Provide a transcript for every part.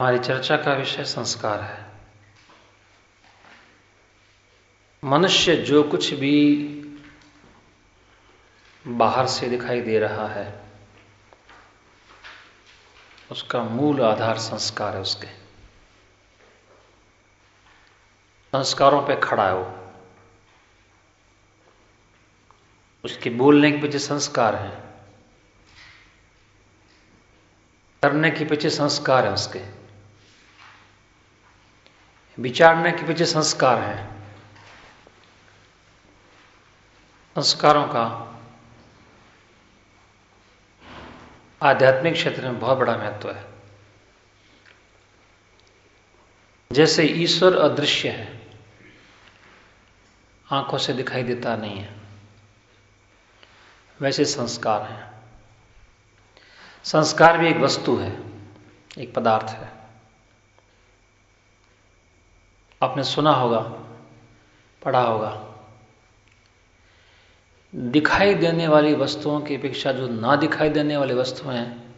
हमारी चर्चा का विषय संस्कार है। मनुष्य जो कुछ भी बाहर से दिखाई दे रहा है, उसका मूल आधार संस्कार है उसके। संस्कारों पे खड़ा है वो। उसके बोलने के पीछे संस्कार है। करने के पीछे संस्कार है उसके। विचारने के पीछे संस्कार है। संस्कारों का आध्यात्मिक क्षेत्र में बहुत बड़ा महत्व है। जैसे ईश्वर अदृश्य है, आँखों से दिखाई देता नहीं है, वैसे संस्कार हैं। संस्कार भी एक वस्तु है, एक पदार्थ है। आपने सुना होगा, पढ़ा होगा। दिखाई देने वाली वस्तुओं की अपेक्षा जो ना दिखाई देने वाली वस्तुएँ हैं,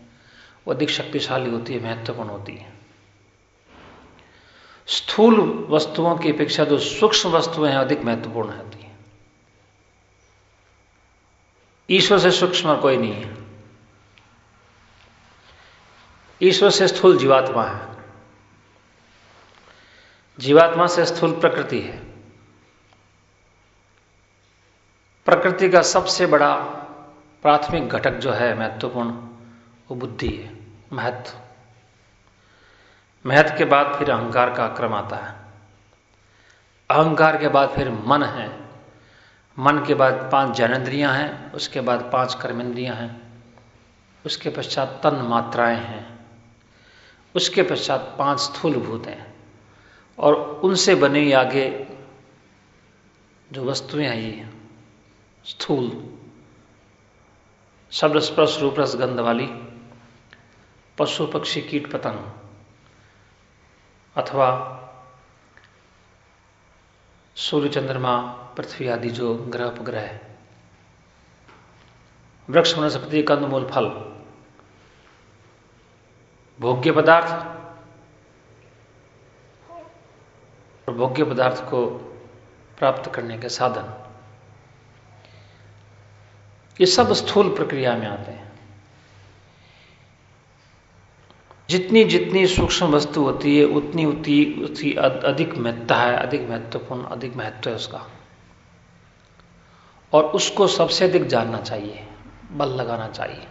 वो अधिक शक्तिशाली होती है, महत्वपूर्ण होती है। स्थूल वस्तुओं की अपेक्षा जो सूक्ष्म वस्तुएँ हैं, अधिक महत्वपूर्ण होती है। ईश्वर से सूक्ष्म कोई नहीं है। ईश्वर से स्थूल जीवात्मा है। जीवात्मा से स्थूल प्रकृति है। प्रकृति का सबसे बड़ा प्राथमिक घटक जो है महत्वपूर्ण, वो बुद्धि है, महत्व। महत्व के बाद फिर अहंकार का क्रम आता है। अहंकार के बाद फिर मन है। मन के बाद पाँच ज्ञानेन्द्रियाँ हैं, उसके बाद पाँच कर्मेंद्रियाँ हैं। उसके पश्चात तन मात्राएँ हैं। उसके पश्चात पाँच स्थूल भूत हैं। और उनसे बनी आगे जो वस्तुएँ हैं ये, स्थूल शब्द स्पर्श रूप रस गंध वाली पशु, पक्षी, कीट, पतंग, अथवा सूर्य, चंद्रमा, पृथ्वी आदि जो ग्रह उपग्रह है। वृक्ष, वनस्पति कंदमूल फल, भोग्य पदार्थ और भोग्य पदार्थ को प्राप्त करने के साधन। ये सब स्थूल प्रक्रिया में आते हैं। जितनी जितनी सूक्ष्म वस्तु होती है, उतनी उतनी उसकी अधिक महत्ता है, अधिक महत्वपूर्ण, अधिक महत्व है उसका। और उसको सबसे अधिक जानना चाहिए, बल लगाना चाहिए।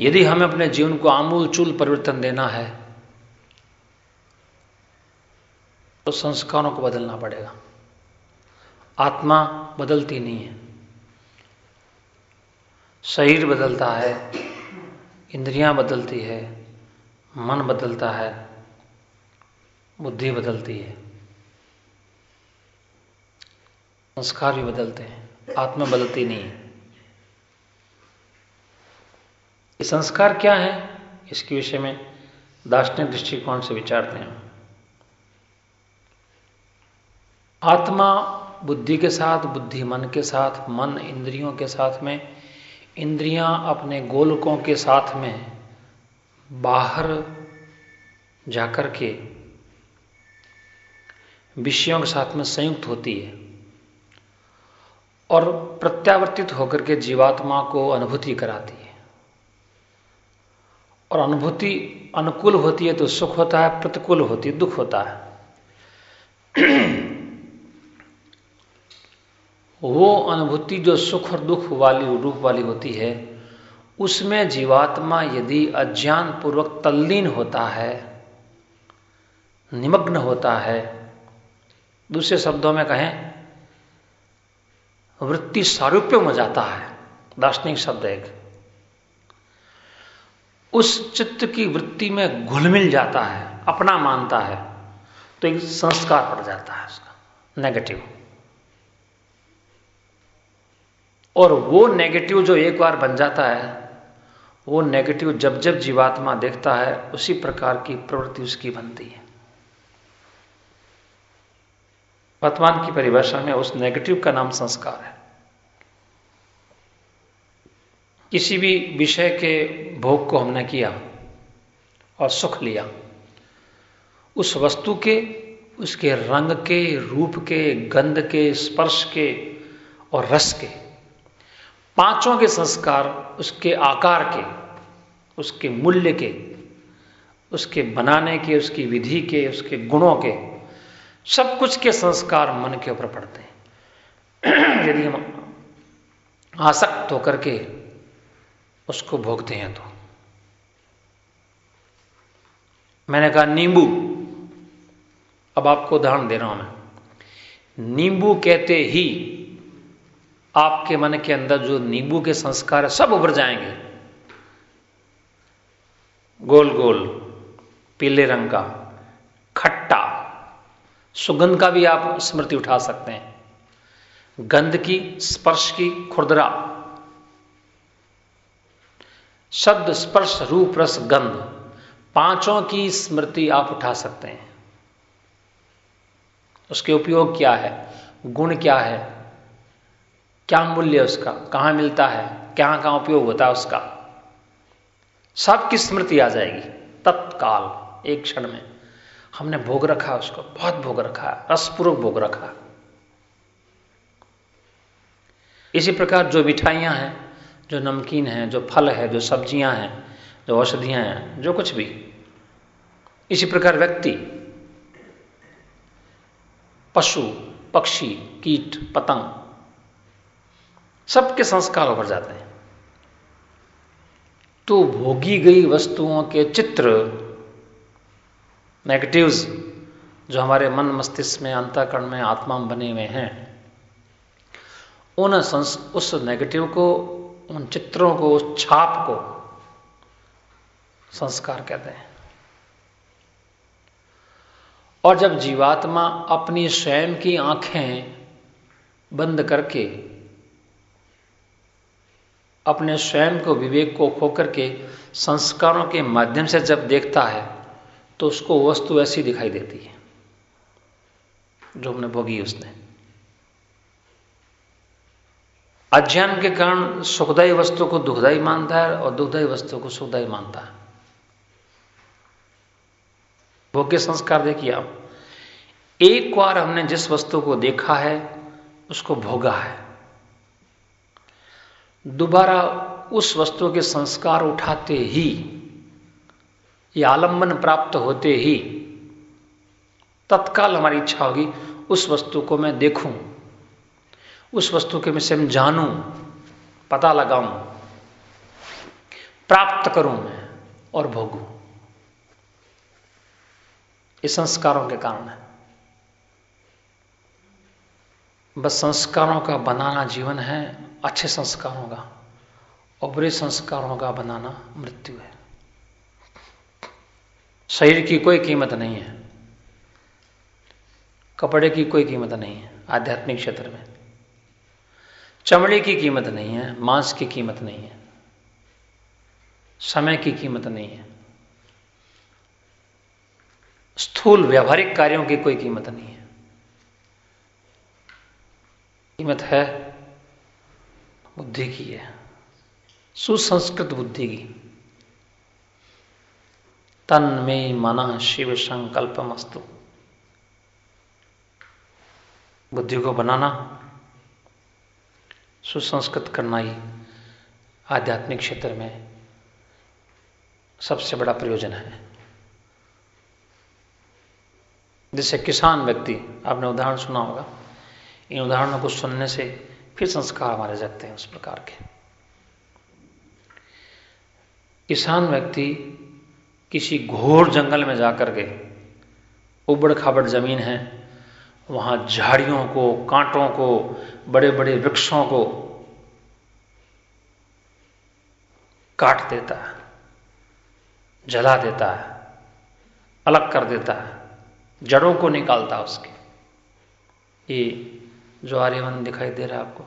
यदि हमें अपने जीवन को आमूल चूल परिवर्तन देना है तो संस्कारों को बदलना पड़ेगा। आत्मा बदलती नहीं है। शरीर बदलता है, इंद्रियाँ बदलती है, मन बदलता है, बुद्धि बदलती है। संस्कार भी बदलते हैं, आत्मा बदलती नहीं है। ये संस्कार क्या है? इसके विषय में दार्शनिक दृष्टिकोण से विचारते हैं। आत्मा बुद्धि के साथ, बुद्धि मन के साथ, मन इंद्रियों के साथ में, इंद्रियाँ अपने गोलकों के साथ में बाहर जाकर के विषयों के साथ में संयुक्त होती है और प्रत्यावर्तित होकर के जीवात्मा को अनुभूति कराती है। और अनुभूति अनुकूल होती है तो सुख होता है, प्रतिकूल होती है, दुख होता है। वो अनुभूति जो सुख और दुख वाली, रूप वाली होती है, उसमें जीवात्मा यदि अज्ञान पूर्वक तल्लीन होता है, निमग्न होता है, दूसरे शब्दों में कहें, वृत्ति सारूप्य में जाता है, दार्शनिक शब्द एक। उस चित्त की वृत्ति में घुल मिल जाता है, अपना मानता है तो एक संस्कार पड़ जाता है उसका नेगेटिव और वो नेगेटिव जो एक बार बन जाता है, वो नेगेटिव जब जब जीवात्मा देखता है, उसी प्रकार की प्रवृत्ति उसकी बनती है। वर्तमान की परिभाषा में उस नेगेटिव का नाम संस्कार है। किसी भी विषय के भोग को हमने किया और सुख लिया, उस वस्तु के, उसके रंग के, रूप के, गंध के, स्पर्श के और रस के पाँचों के संस्कार उसके आकार के, उसके मूल्य के, उसके बनाने के, उसकी विधि के, उसके गुणों के, सब कुछ के संस्कार मन के ऊपर पड़ते हैं। यदि हम आसक्त होकर के उसको भोगते हैं तो। मैंने कहा, नींबू, अब आपको उदाहरण दे रहा हूँ मैं। नींबू कहते ही आपके मन के अंदर जो नींबू के संस्कार है, सब उभर जाएँगे। गोल गोल, पीले रंग का, खट्टा, सुगंध का भी आप स्मृति उठा सकते हैं। गंध की, स्पर्श की, खुरदरा। शब्द, स्पर्श, रूप, रस, गंध, पाँचों की स्मृति आप उठा सकते हैं। उसके उपयोग क्या है? गुण क्या है? क्या मूल्य उसका? कहाँ मिलता है? क्या कहाँ उपयोग होता है उसका? सबकी स्मृति आ जाएगी, तत्काल, एक क्षण में। हमने भोग रखा उसको, बहुत भोग रखा है, रसपूर्वक भोग रखा इसी प्रकार जो मिठाइयाँ हैं, जो नमकीन है, जो फल है, जो सब्ज़ियाँ हैं, जो औषधियाँ हैं, जो कुछ भी, इसी प्रकार व्यक्ति, पशु, पक्षी, कीट, पतंग सबके संस्कार उभर जाते हैं। तो भोगी गई वस्तुओं के चित्र नेगेटिव्स जो हमारे मन मस्तिष्क में, अंतकरण में, आत्मा में बने हुए हैं, उन उस नेगेटिव को, उन चित्रों को, उस छाप को संस्कार कहते हैं। और जब जीवात्मा अपनी स्वयं की आँखें बंद करके अपने स्वयं को विवेक को खोकर के संस्कारों के माध्यम से जब देखता है तो उसको वस्तु ऐसी दिखाई देती है, जो हमने भोगी उसने। अज्ञान के कारण सुखदायी वस्तु को दुखदायी मानता है और दुखदायी वस्तु को सुखदायी मानता है। भोग्य संस्कार देखिए आप, एक बार हमने जिस वस्तु को देखा है, उसको भोगा है। दोबारा उस वस्तु के संस्कार उठाते ही, ये आलंबन प्राप्त होते ही, तत्काल हमारी इच्छा होगी, उस वस्तु को मैं देखूँ। उस वस्तु के विषय में जानूं, पता लगाऊँ, प्राप्त करूँ मैं और भोगूं। ये संस्कारों के कारण है। बस संस्कारों का बनाना जीवन है अच्छे संस्कारों का और बुरे संस्कारों का बनाना मृत्यु है। शरीर की कोई कीमत नहीं है। कपड़े की कोई कीमत नहीं है, आध्यात्मिक क्षेत्र में। चमड़े की कीमत नहीं है, मांस की कीमत नहीं है। समय की कीमत नहीं है। स्थूल व्यवहारिक कार्यों की कोई कीमत नहीं है। कीमत है बुद्धि की है। सुसंस्कृत बुद्धि की। तन में मन शिव संकल्प मस्तु। बुद्धि को बनाना, सुसंस्कृत करना ही आध्यात्मिक क्षेत्र में सबसे बड़ा प्रयोजन है। जैसे किसान व्यक्ति, आपने उदाहरण सुना होगा, इन उदाहरणों को सुनने से फिर संस्कार हमारे जगते हैं उस प्रकार के। किसान व्यक्ति किसी घोर जंगल में जाकर के उबड़ खाबड़ ज़मीन है, वहाँ झाड़ियों को, कांटों को बड़े बड़े वृक्षों को काट देता है, जला देता है, अलग कर देता है, जड़ों को निकालता है उसके। ये जो आर्यवन दिखाई दे रहा है आपको।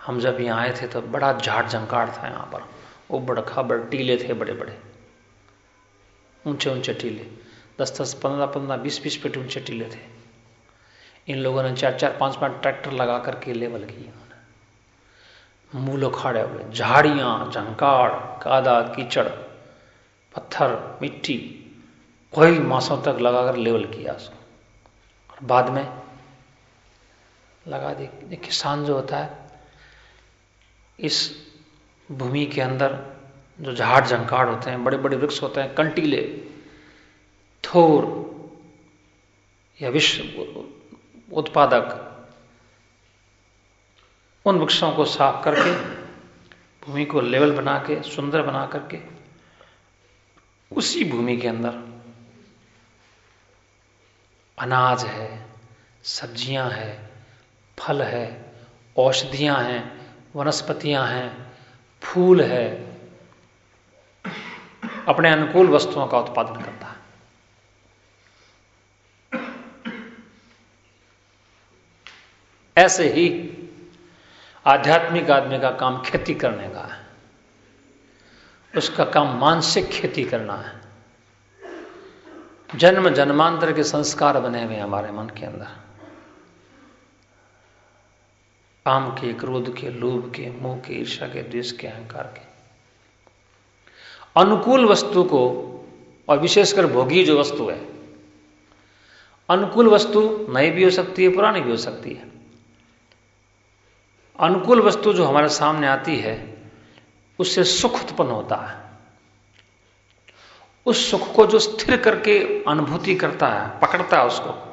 हम जब यहाँ आए थे तो बड़ा झाड़ झंकार था यहाँ पर। उबड़ खाबड़ टीले थे बड़े बड़े ऊँचे ऊँचे टीले। दस दस पंद्रह पंद्रह बीस बीस फीट ऊँचे टीले थे। इन लोगों ने चार चार, पाँच पाँच ट्रैक्टर लगा करके लेवल की उन्होंने। मूल उखाड़े हुए। झाड़ियाँ, झंकार, कादा, कीचड़, पत्थर, मिट्टी कई मासों तक लगाकर लेवल किया उसको। और बाद में लगा दी किसान जो होता है, इस भूमि के अंदर जो झाड़ झंकाड़ होते हैं बड़े बड़े वृक्ष होते हैं, कंटीले, थोर, या विश्व उत्पादक, उन वृक्षों को साफ़ करके, भूमि को लेवल बना के सुंदर बना करके, उसी भूमि के अंदर अनाज है, सब्ज़ियाँ हैं फल है, औषधियाँ हैं, वनस्पतियाँ हैं, फूल है। अपने अनुकूल वस्तुओं का उत्पादन करता है। ऐसे ही आध्यात्मिक आदमी का काम खेती करने का है। उसका काम मानसिक खेती करना है। जन्म जन्मांतर के संस्कार बने हुए हमारे मन के अंदर। काम के, क्रोध के, लोभ के, मोह के ईर्षा के, द्वेष के, अहंकार के। अनुकूल वस्तु को, और विशेषकर भोगी जो वस्तु है, अनुकूल वस्तु नई भी हो सकती है, पुरानी भी हो सकती है। अनुकूल वस्तु जो हमारे सामने आती है, उससे सुख उत्पन्न होता है। उस सुख को जो स्थिर करके अनुभूति करता है, पकड़ता है उसको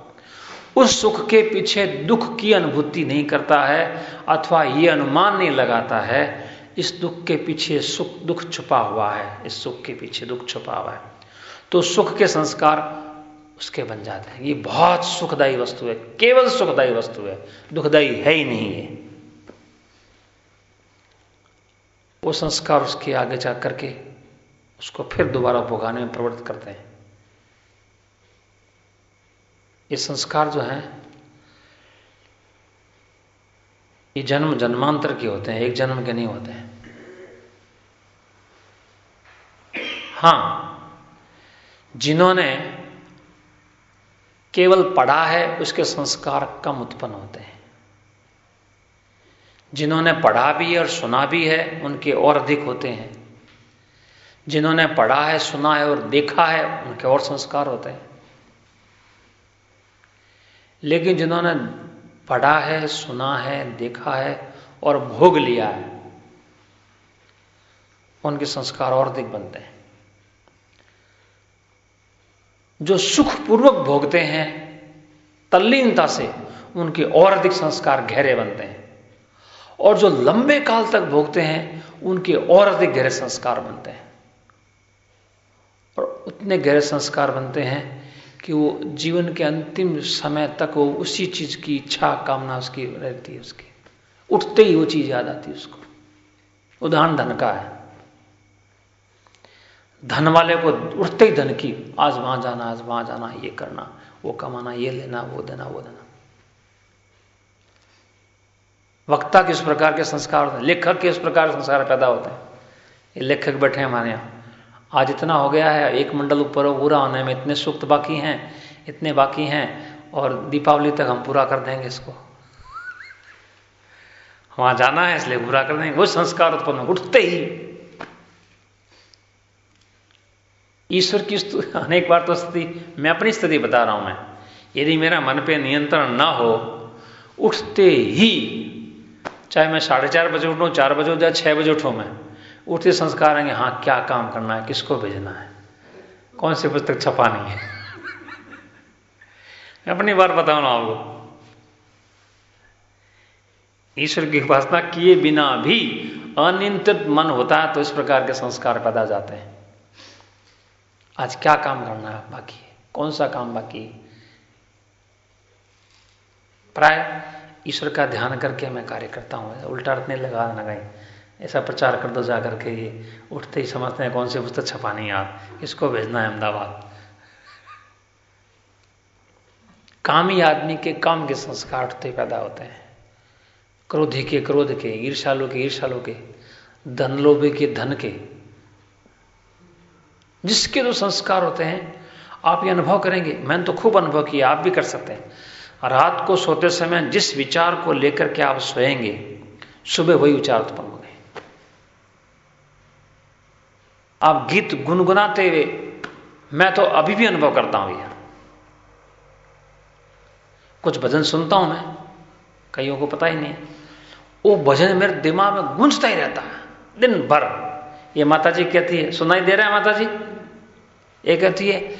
उस सुख के पीछे दुख की अनुभूति नहीं करता है अथवा ये अनुमान नहीं लगाता है, इस दुख के पीछे सुख, दुख छुपा हुआ है, इस सुख के पीछे दुख छुपा हुआ है। तो सुख के संस्कार उसके बन जाते हैं। ये बहुत सुखदायी वस्तु है, केवल सुखदायी वस्तु है, दुखदायी है ही नहीं है। वो संस्कार उसके आगे जा करके उसको फिर दोबारा भोगाने में प्रवृत्त करते हैं। ये संस्कार जो हैं, ये जन्म, जन्मांतर के होते हैं, एक जन्म के नहीं होते हैं। हाँ, जिन्होंने केवल पढ़ा है, उसके संस्कार कम उत्पन्न होते हैं। जिन्होंने पढ़ा भी और सुना भी है, उनके और अधिक होते हैं। जिन्होंने पढ़ा है, सुना है और देखा है, उनके और संस्कार होते हैं। लेकिन जिन्होंने पढ़ा है, सुना है, देखा है और भोग लिया है, उनके संस्कार और अधिक बनते हैं। जो सुखपूर्वक भोगते हैं, तल्लीनता से उनके और अधिक संस्कार गहरे बनते हैं। और जो लंबे काल तक भोगते हैं, उनके और अधिक गहरे संस्कार बनते हैं। और उतने गहरे संस्कार बनते हैं कि वो जीवन के अंतिम समय तक वो उसी चीज़ की इच्छा, कामना उसकी रहती है उसकी। उठते ही वो चीज़ याद आती है उसको। उदाहरण धन का है। धन वाले को उठते ही धन की, आज वहाँ जाना, आज वहाँ जाना, ये करना, वो कमाना, ये लेना, वो देना वो देना। वक्ता किस प्रकार के संस्कार होते हैं, लेखक के प्रकार के संस्कार पैदा होते हैं। ये लेखक बैठे हैं हमारे यहाँ। आज इतना हो गया है, एक मंडल ऊपर पूरा होने में इतने सूक्त बाकी हैं, इतने बाकी हैं, और दीपावली तक हम पूरा कर देंगे इसको। वहाँ जाना है, इसलिए पूरा कर देंगे। वो संस्कार उत्पन्न उठते ही। ईश्वर की अनेक बार तो स्थिति, मैं अपनी स्थिति बता रहा हूँ मैं। यदि मेरा मन पे नियंत्रण ना हो, उठते ही, चाहे मैं साढ़े चार बजे उठूँ, चार बजे उठ जाए छः बजे उठूँ मैं उठते संस्कार आएँगे हाँ क्या काम करना है? किसको भेजना है? कौन सी पुस्तक छपानी है? अपनी बार बताऊँ ना आपको। ईश्वर की उपासना किए बिना भी अनियंत्रित मन होता है तो इस प्रकार के संस्कार पैदा जाते हैं। आज क्या काम करना है बाकी? कौन सा काम बाकी? प्राय ईश्वर का ध्यान करके मैं कार्य करता हूँ। उल्टा अर्थ नहीं लगा कहीं। ऐसा प्रचार कर दो जा करके ये उठते ही समझते हैं कौन सी पुस्तक छपानी है आप। किसको भेजना है अहमदाबाद। कामी आदमी के काम के संस्कार उठते पैदा होते हैं। क्रोधी के, क्रोध के ईर्षालु के ईर्षालु के धन लोभे के, धन के। जिसके जो संस्कार होते हैं, आप ये अनुभव करेंगे। मैंने तो खूब अनुभव किया, आप भी कर सकते हैं। रात को सोते समय जिस विचार को लेकर के आप सोएँगे, सुबह वही विचार उत्पन्न होंगे। आप गीत गुनगुनाते हुए, मैं तो अभी भी अनुभव करता हूँ भैया कुछ भजन सुनता हूँ मैं, कईयों को पता ही नहीं। वो भजन मेरे दिमाग में गूंजता ही रहता है, दिन भर। ये माता जी कहती है, सुनाई दे रहा है माता जी ये कहती है,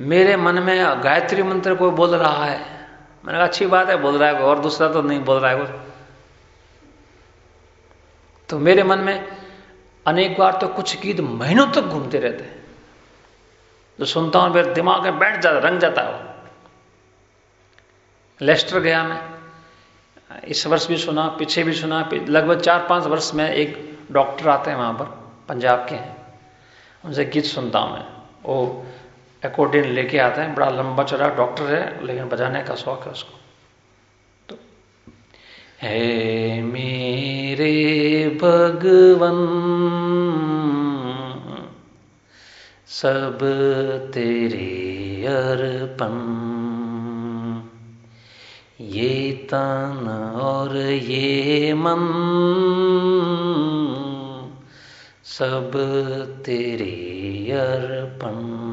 मेरे मन में गायत्री मंत्र कोई बोल रहा है। मैंने कहा, अच्छी बात है, बोल रहा है और दूसरा तो नहीं बोल रहा है कुछ तो मेरे मन में अनेक बार तो कुछ गीत महीनों तक घूमते रहते हैं। जो सुनता हूँ, मेरे दिमाग में बैठ जाता, रंग जाता है। वो लेस्टर गया मैं। इस वर्ष भी सुना, पीछे भी सुना लगभग चार पाँच वर्ष में एक डॉक्टर आते हैं वहाँ पर, पंजाब के हैं। उनसे गीत सुनता हूँ मैं। वो अकॉर्डिंग लेके आते हैं, बड़ा लंबा चौड़ा डॉक्टर है, लेकिन बजाने का शौक है उसको। तो है मेरे भगवन, सब तेरे अर्पण। ये तन और ये मन, सब तेरे अर्पण।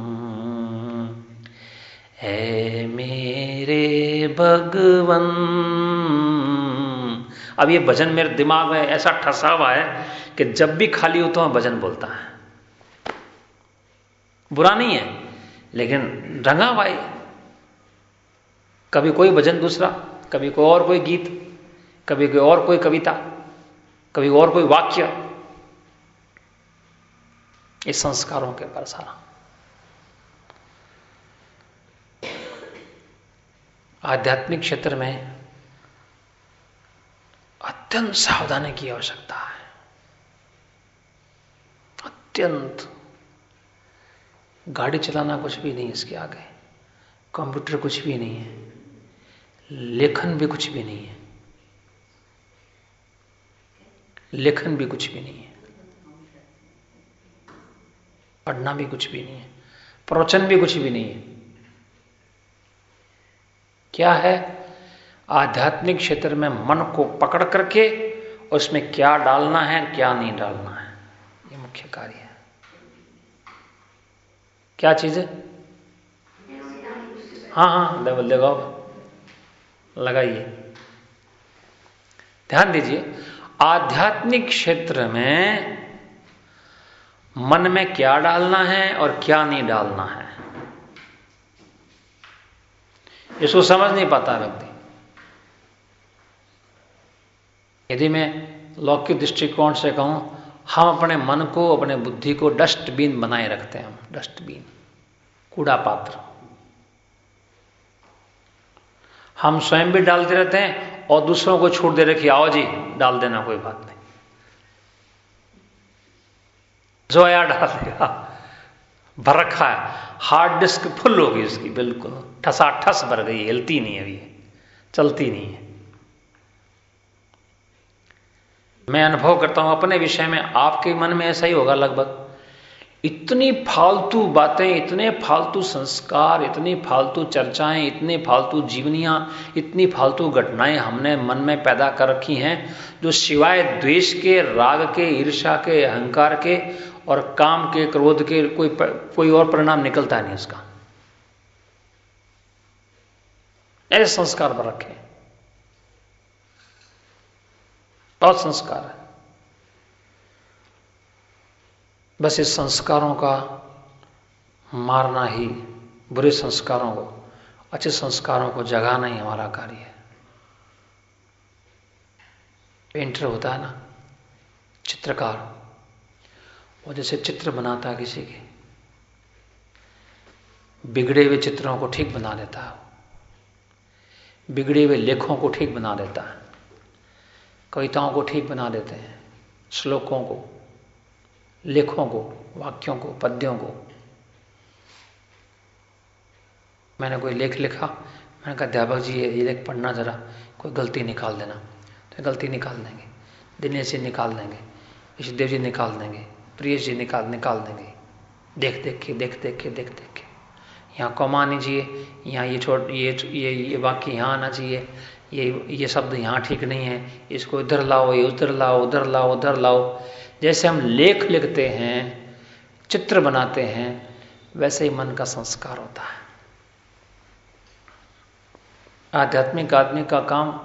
है मेरे भगवन अब ये भजन मेरे दिमाग में ऐसा ठसा हुआ है कि जब भी खाली हो तो भजन बोलता है। बुरा नहीं है, लेकिन रंगा भाई, कभी कोई भजन दूसरा, कभी कोई और कोई गीत, कभी कोई और कोई कविता, कभी और कोई वाक्य इस संस्कारों के पर सारा। आध्यात्मिक क्षेत्र में अत्यंत सावधानी की आवश्यकता है। अत्यंत। गाड़ी चलाना कुछ भी नहीं इसके आगे। कंप्यूटर कुछ भी नहीं है। लेखन भी कुछ भी नहीं है। लेखन भी कुछ भी नहीं है। पढ़ना भी कुछ भी नहीं है। प्रवचन भी कुछ भी नहीं है। क्या है? आध्यात्मिक क्षेत्र में मन को पकड़ करके उसमें क्या डालना है, क्या नहीं डालना है, ये मुख्य कार्य है। क्या चीज़ है? हाँ हाँ लेवल लगाओ लगाइए। ध्यान दीजिए, आध्यात्मिक क्षेत्र में मन में क्या डालना है और क्या नहीं डालना है, इसको समझ नहीं पाता व्यक्ति। यदि मैं लौकिक दृष्टिकोण से कहूँ, हम अपने मन को, अपने बुद्धि को डस्टबिन बनाए रखते हैं हम, डस्टबिन कूड़ा पात्र हम स्वयं भी डालते रहते हैं और दूसरों को छूट दे रखी, आओ जी, डाल देना, कोई बात नहीं। जो आया डाल देगा भर रखा है, हार्ड डिस्क फुल होगी उसकी, बिल्कुल। ठसा ठस भर गई, हिलती नहीं अभी, चलती नहीं है। मैं अनुभव करता हूँ, अपने विषय में, आपके मन में ऐसा ही होगा लगभग। इतनी फालतू बातें, इतने फालतू संस्कार, इतनी फालतू चर्चाएँ, इतनी फालतू जीवनियाँ, इतनी फालतू घटनाएँ हमने मन में पैदा कर रखी हैं, जो सिवाय द्वेष के, राग के ईर्षा के, अहंकार के और काम के, क्रोध के, कोई कोई और परिणाम निकलता नहीं उसका। ऐसे संस्कार पर रखे। बहुत संस्कार है। बस इस संस्कारों का मारना ही बुरे संस्कारों को, अच्छे संस्कारों को जगाना ही हमारा कार्य है। पेंटर होता है ना, चित्रकार। वो जैसे चित्र बनाता है किसी के। बिगड़े हुए चित्रों को ठीक बना देता है। बिगड़े हुए लेखों को ठीक बना देता है। कविताओं को ठीक बना देते हैं, श्लोकों को, लेखों को, वाक्यों को, पद्यों को। मैंने कोई लेख लिखा, मैंने कहा, अध्यापक जी, ये लेख पढ़ना जरा, कोई गलती निकाल देना। तो गलती निकाल देंगे, दिनेश जी निकाल देंगे ईशदेव जी निकाल देंगे, प्रियेश जी निकाल निकाल देंगे। देख देख के, देख देख के, देख देख के। यहाँ कौमा आनी चाहिए, यहाँ ये छोट, ये ये ये वाक्य यहाँ आना चाहिए ये ये शब्द यहाँ ठीक नहीं है। इसको इधर लाओ, ये उधर लाओ उधर लाओ उधर लाओ। जैसे हम लेख लिखते हैं, चित्र बनाते हैं, वैसे ही मन का संस्कार होता है। आध्यात्मिक आदमी का काम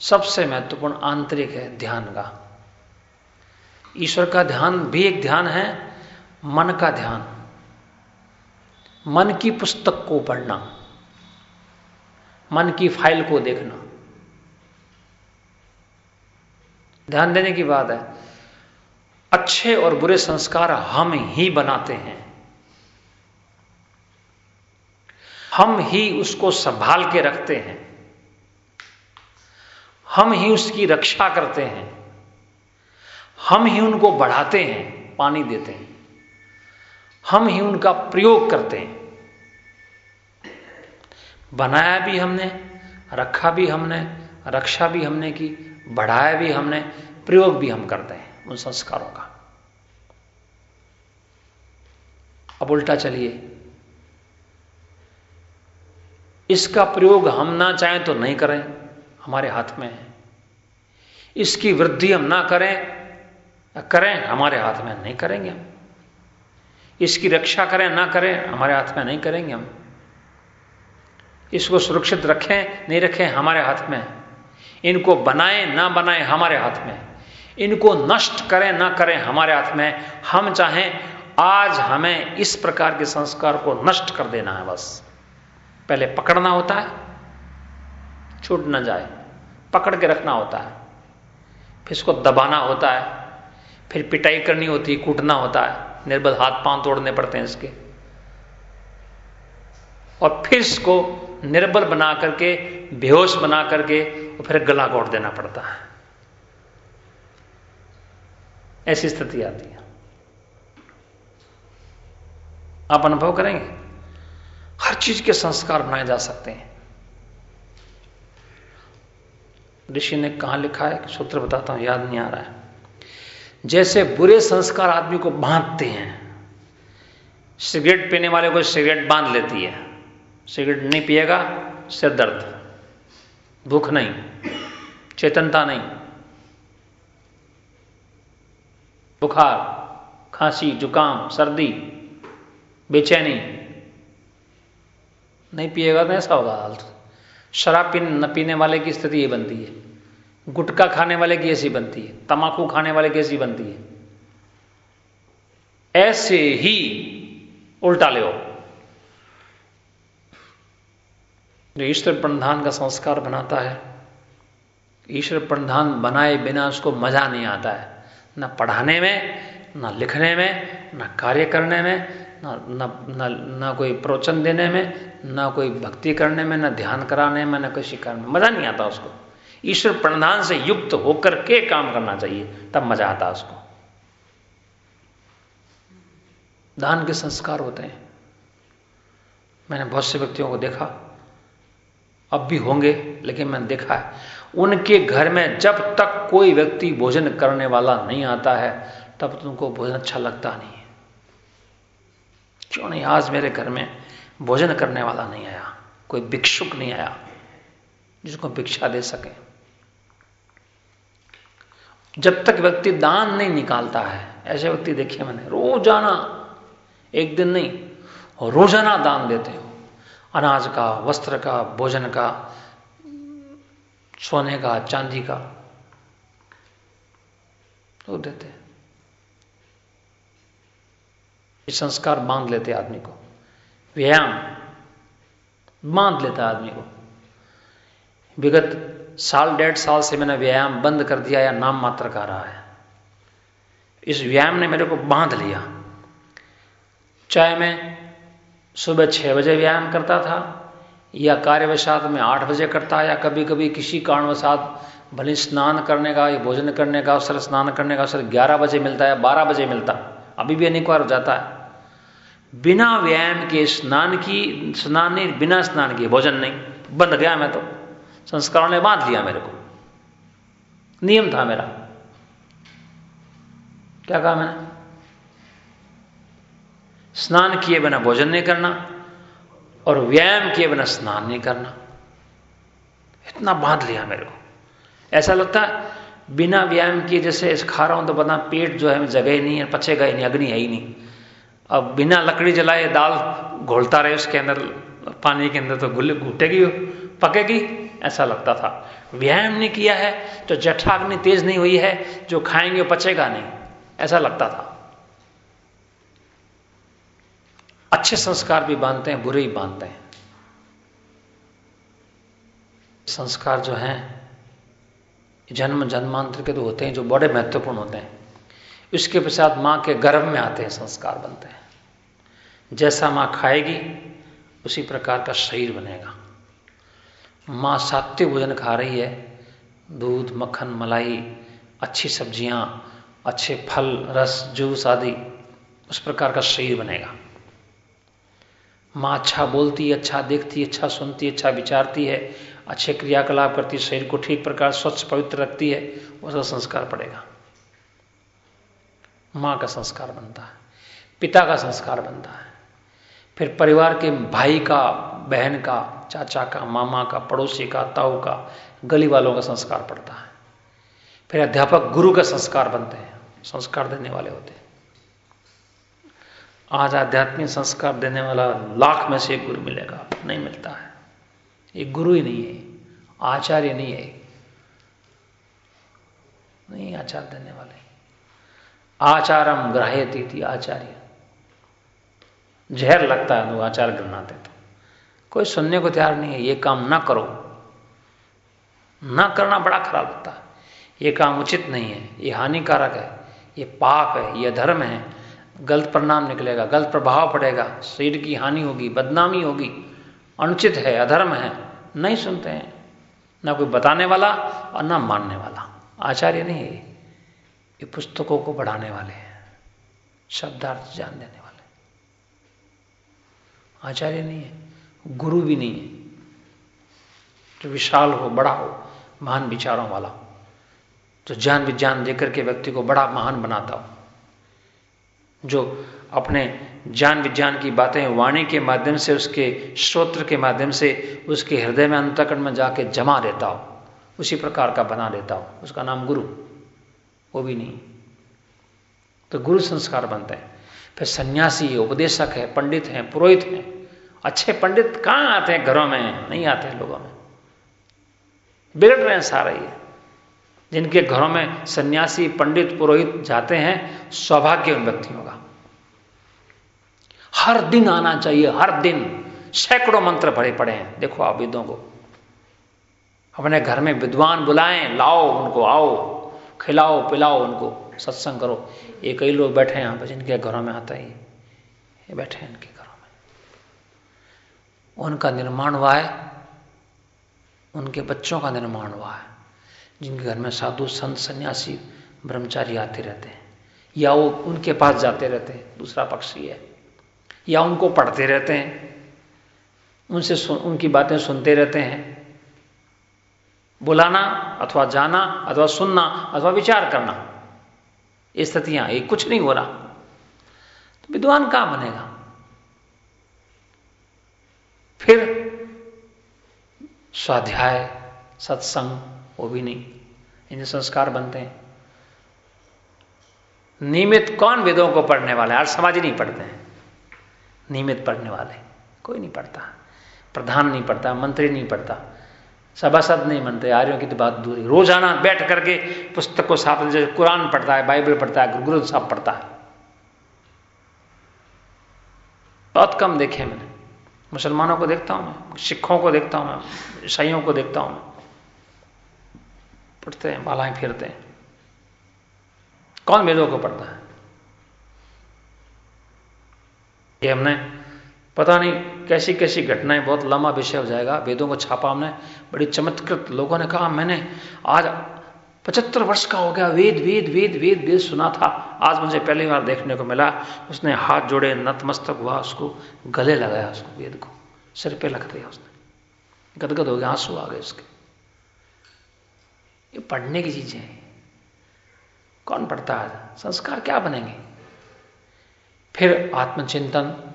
सबसे महत्वपूर्ण आंतरिक है ध्यान का। ईश्वर का ध्यान भी एक ध्यान है, मन का ध्यान। मन की पुस्तक को पढ़ना। मन की फ़ाइल को देखना। ध्यान देने की बात है, अच्छे और बुरे संस्कार हम ही बनाते हैं। हम ही उसको संभाल के रखते हैं। हम ही उसकी रक्षा करते हैं। हम ही उनको बढ़ाते हैं, पानी देते हैं। हम ही उनका प्रयोग करते हैं। बनाया भी हमने, रखा भी हमने, रक्षा भी हमने की, बढ़ाया भी हमने, प्रयोग भी हम करते हैं उन संस्कारों का। अब उल्टा चलिए। इसका प्रयोग हम ना चाहें तो नहीं करें, हमारे हाथ में है। इसकी वृद्धि हम ना करें करें, हमारे हाथ में नहीं करेंगे हम। इसकी रक्षा करें, ना करें, हमारे हाथ में नहीं करेंगे हम। इसको सुरक्षित रखें, नहीं रखें हमारे हाथ में। इनको बनाएँ, ना बनाएँ हमारे हाथ में। इनको नष्ट करें, ना करें हमारे हाथ में। हम चाहें आज हमें इस प्रकार के संस्कार को नष्ट कर देना है बस। पहले पकड़ना होता है, छूट ना जाए। पकड़ के रखना होता है। फिर इसको दबाना होता है। फिर पिटाई करनी होती है, कूटना होता है। निर्बल हाथ पाँव तोड़ने पड़ते हैं इसके। और फिर इसको निर्बल बना करके, बेहोश बना करके, और फिर गला घोट देना पड़ता है। ऐसी स्थिति आती है। आप अनुभव करेंगे? हर चीज़ के संस्कार बनाए जा सकते हैं। ऋषि ने कहा लिखा है? सूत्र बताता हूँ, याद नहीं आ रहा है। जैसे बुरे संस्कार आदमी को बांधते हैं, सिगरेट पीने वाले को सिगरेट बाँध लेती है। सिगरेट नहीं पिएगा, सिर दर्द। भूख नहीं, चेतनता नहीं। बुखार, खांसी, जुकाम, सर्दी, बेचैनी। नहीं पिएगा तो ऐसा होगा हाल शराब पीने, न पीने वाले की स्थिति ये बनती है। गुटखा खाने वाले की ऐसी बनती है। तमाकू खाने वाले की ऐसी बनती है। ऐसे ही उल्टा ले जो ईश्वर प्रधान का संस्कार बनाता है ईश्वर प्रधान बनाए बिना उसको मज़ा नहीं आता है। न पढ़ाने में न लिखने में न कार्य करने में न न न, न कोई प्रवचन देने में न कोई भक्ति करने में न ध्यान कराने में न किसी कारण में। मज़ा नहीं आता उसको। ईश्वर प्रधान से युक्त होकर के काम करना चाहिए तब मज़ा आता उसको। दान के संस्कार होते हैं। मैंने बहुत से व्यक्तियों को देखा अब भी होंगे, लेकिन मैंने देखा है। उनके घर में जब तक कोई व्यक्ति भोजन करने वाला नहीं आता है, तब तुमको भोजन अच्छा लगता नहीं है। क्यों नहीं? आज मेरे घर में भोजन करने वाला नहीं आया। कोई भिक्षुक नहीं आया, जिसको भिक्षा दे सके। जब तक व्यक्ति दान नहीं निकालता है, ऐसे व्यक्ति देखे मैंने, रोज़ाना, एक दिन नहीं, रोज़ाना दान देते हो। अनाज का, वस्त्र का, भोजन का, सोने का, चांदी का तो देते हैं। संस्कार बाँध लेते आदमी को। व्यायाम बाँध लेता आदमी को। विगत साल, डेढ़ साल से मैंने व्यायाम बंद कर दिया या नाम मात्र का रहा है। इस व्यायाम ने मेरे को बाँध लिया। चाहे मैं सुबह छह बजे व्यायाम करता था, या कार्यवशात में आठ बजे करता, या कभी कभी किसी कारणवशात भले स्नान करने का, या भोजन करने का अवसर, स्नान करने का अवसर ग्यारह बजे मिलता है बारह बजे मिलता, अभी भी अनेक बार जाता है। बिना व्यायाम के स्नान की, स्नान नहीं, बिना स्नान किए भोजन नहीं, बंद गया मैं तो संस्कारों ने बाँध लिया मेरे को। नियम था मेरा। क्या कहा मैंने? स्नान किए बिना भोजन नहीं करना और व्यायाम किए बिना स्नान नहीं करना। इतना बाँध लिया मेरे को। ऐसा लगता है, बिना व्यायाम किए जैसे खा रहा हूँ तो बता पेट जो है जगह ही नहीं है, पचेगा ही नहीं, अग्नि है ही नहीं। अब बिना लकड़ी जलाए दाल घोलता रहे उसके अंदर, पानी के अंदर तो गुल घुटेगी पकेगी। ऐसा लगता था। व्यायाम नहीं किया है तो जठाग्नि तेज नहीं हुई है, जो खाएँगे पचेगा नहीं। ऐसा लगता था। अच्छे संस्कार भी बांधते हैं, बुरे ही बांधते हैं। संस्कार जो हैं, जन्म जन्मांतर के तो होते हैं, जो बड़े महत्वपूर्ण होते हैं। इसके पश्चात माँ के गर्भ में आते हैं, संस्कार बनते हैं। जैसा माँ खाएगी, उसी प्रकार का शरीर बनेगा। माँ सात्विक भोजन खा रही है, दूध, मक्खन, मलाई, अच्छी सब्ज़ियाँ, अच्छे फल, रस, जूस आदि, उस प्रकार का शरीर बनेगा। माँ अच्छा बोलती अच्छा देखती अच्छा सुनती अच्छा विचारती है, अच्छे क्रियाकलाप करती शरीर को ठीक प्रकार स्वच्छ पवित्र रखती है, उसका संस्कार पड़ेगा। माँ का संस्कार बनता है, पिता का संस्कार बनता है। फिर परिवार के भाई का, बहन का, चाचा का, मामा का, पड़ोसी का, ताऊ का, गली वालों का संस्कार पड़ता है। फिर अध्यापक गुरु का संस्कार बनते हैं, संस्कार देने वाले होते हैं। आज आध्यात्मिक संस्कार देने वाला लाख में से एक गुरु मिलेगा। नहीं मिलता है। एक गुरु ही नहीं है, आचार्य नहीं है। नहीं आचार देने वाले। आचारम ग्राह्यती थी आचार्य। जहर लगता है, लोग आचार गिरनाते तो। कोई सुनने को तैयार नहीं है, ये काम ना करो। ना करना बड़ा खराब लगता है। ये काम उचित नहीं है, ये हानिकारक है, ये पाप है, ये धर्म है। गलत परिणाम निकलेगा, गलत प्रभाव पड़ेगा, शरीर की हानि होगी, बदनामी होगी, अनुचित है, अधर्म है, नहीं सुनते हैं। ना कोई बताने वाला और ना मानने वाला। आचार्य नहीं है ये पुस्तकों को बढ़ाने वाले हैं, शब्दार्थ जान देने वाले। आचार्य नहीं है, गुरु भी नहीं है, जो विशाल हो, बड़ा हो, महान विचारों वाला जो ज्ञान विज्ञान देकर के व्यक्ति को बड़ा महान बनाता हो। जो अपने ज्ञान विज्ञान की बातें वाणी के माध्यम से, उसके श्रोत्र के माध्यम से, उसके हृदय में अंतकरण में जाके जमा देता हो, उसी प्रकार का बना देता हो, उसका नाम गुरु, वो भी नहीं। तो गुरु संस्कार बनते हैं। फिर सन्यासी, उपदेशक है, पंडित हैं, पुरोहित हैं। अच्छे पंडित कहाँ आते हैं घरों में? नहीं आते हैं लोगों में। बिगड़ रहे हैं सारे ये। जिनके घरों में सन्यासी, पंडित, पुरोहित जाते हैं, सौभाग्य उन व्यक्तियों का। हर दिन आना चाहिए, हर दिन। सैकड़ों मंत्र भरे पड़े हैं। देखो आप विदों को। अपने घर में विद्वान बुलाएँ, लाओ उनको, आओ, खिलाओ, पिलाओ उनको, सत्संग करो। ये कई लोग बैठे हैं यहाँ पर जिनके घरों में आता ही। ये बैठे हैं इनके घरों में। उनका निर्माण हुआ है, उनके बच्चों का निर्माण हुआ है। जिनके घर में साधु, संत, सन्यासी, ब्रह्मचारी आते रहते हैं। या वो उनके पास जाते रहते हैं, दूसरा पक्ष ही है। या उनको पढ़ते रहते हैं, उनसे उनकी बातें सुनते रहते हैं। बुलाना अथवा जाना अथवा सुनना अथवा विचार करना, ये स्थितियाँ, ये कुछ नहीं हो रहा। तो विद्वान कहाँ बनेगा? फिर स्वाध्याय, सत्संग वो भी नहीं। इन संस्कार बनते हैं। नियमित कौन वेदों को पढ़ने वाले हर समाज नहीं पढ़ते हैं। नियमित पढ़ने वाले। कोई नहीं पढ़ता। प्रधान नहीं पढ़ता, मंत्री नहीं पढ़ता। सभासद नहीं मनते आर्यों की तो बात दूरी रोज़ाना बैठ करके पुस्तक को साफ़ जैसे कुरान पढ़ता है, बाइबल पढ़ता है गुरु साहब पढ़ता है। बहुत कम देखे मैंने। मुसलमानों को देखता हूँ मैं, सिखों को देखता हूँ मैं, ईसाइयों को देखता हूँ मैं। पढ़ते हैं बालाएँ फिरते हैं। कौन वेदों को पढ़ता है? ये हमने पता नहीं कैसी कैसी घटनाएँ, बहुत लंबा विषय हो जाएगा, वेदों को छापा हमने, बड़ी चमत्कृत लोगों ने कहा, मैंने आज पचहत्तर वर्ष का हो गया, वेद वेद वेद वेद वेद सुना था। आज मुझे पहली बार देखने को मिला, उसने हाथ जोड़े, नतमस्तक हुआ, उसको गले लगाया, उसको वेद को, सिर पे लग दिया उसने। गदगद हो गया, आँसू आ गए उसके। ये पढ़ने की चीज़ें हैं। कौन पढ़ता है? संस्कार क्या बनेंगे? फिर आत्मचिंतन,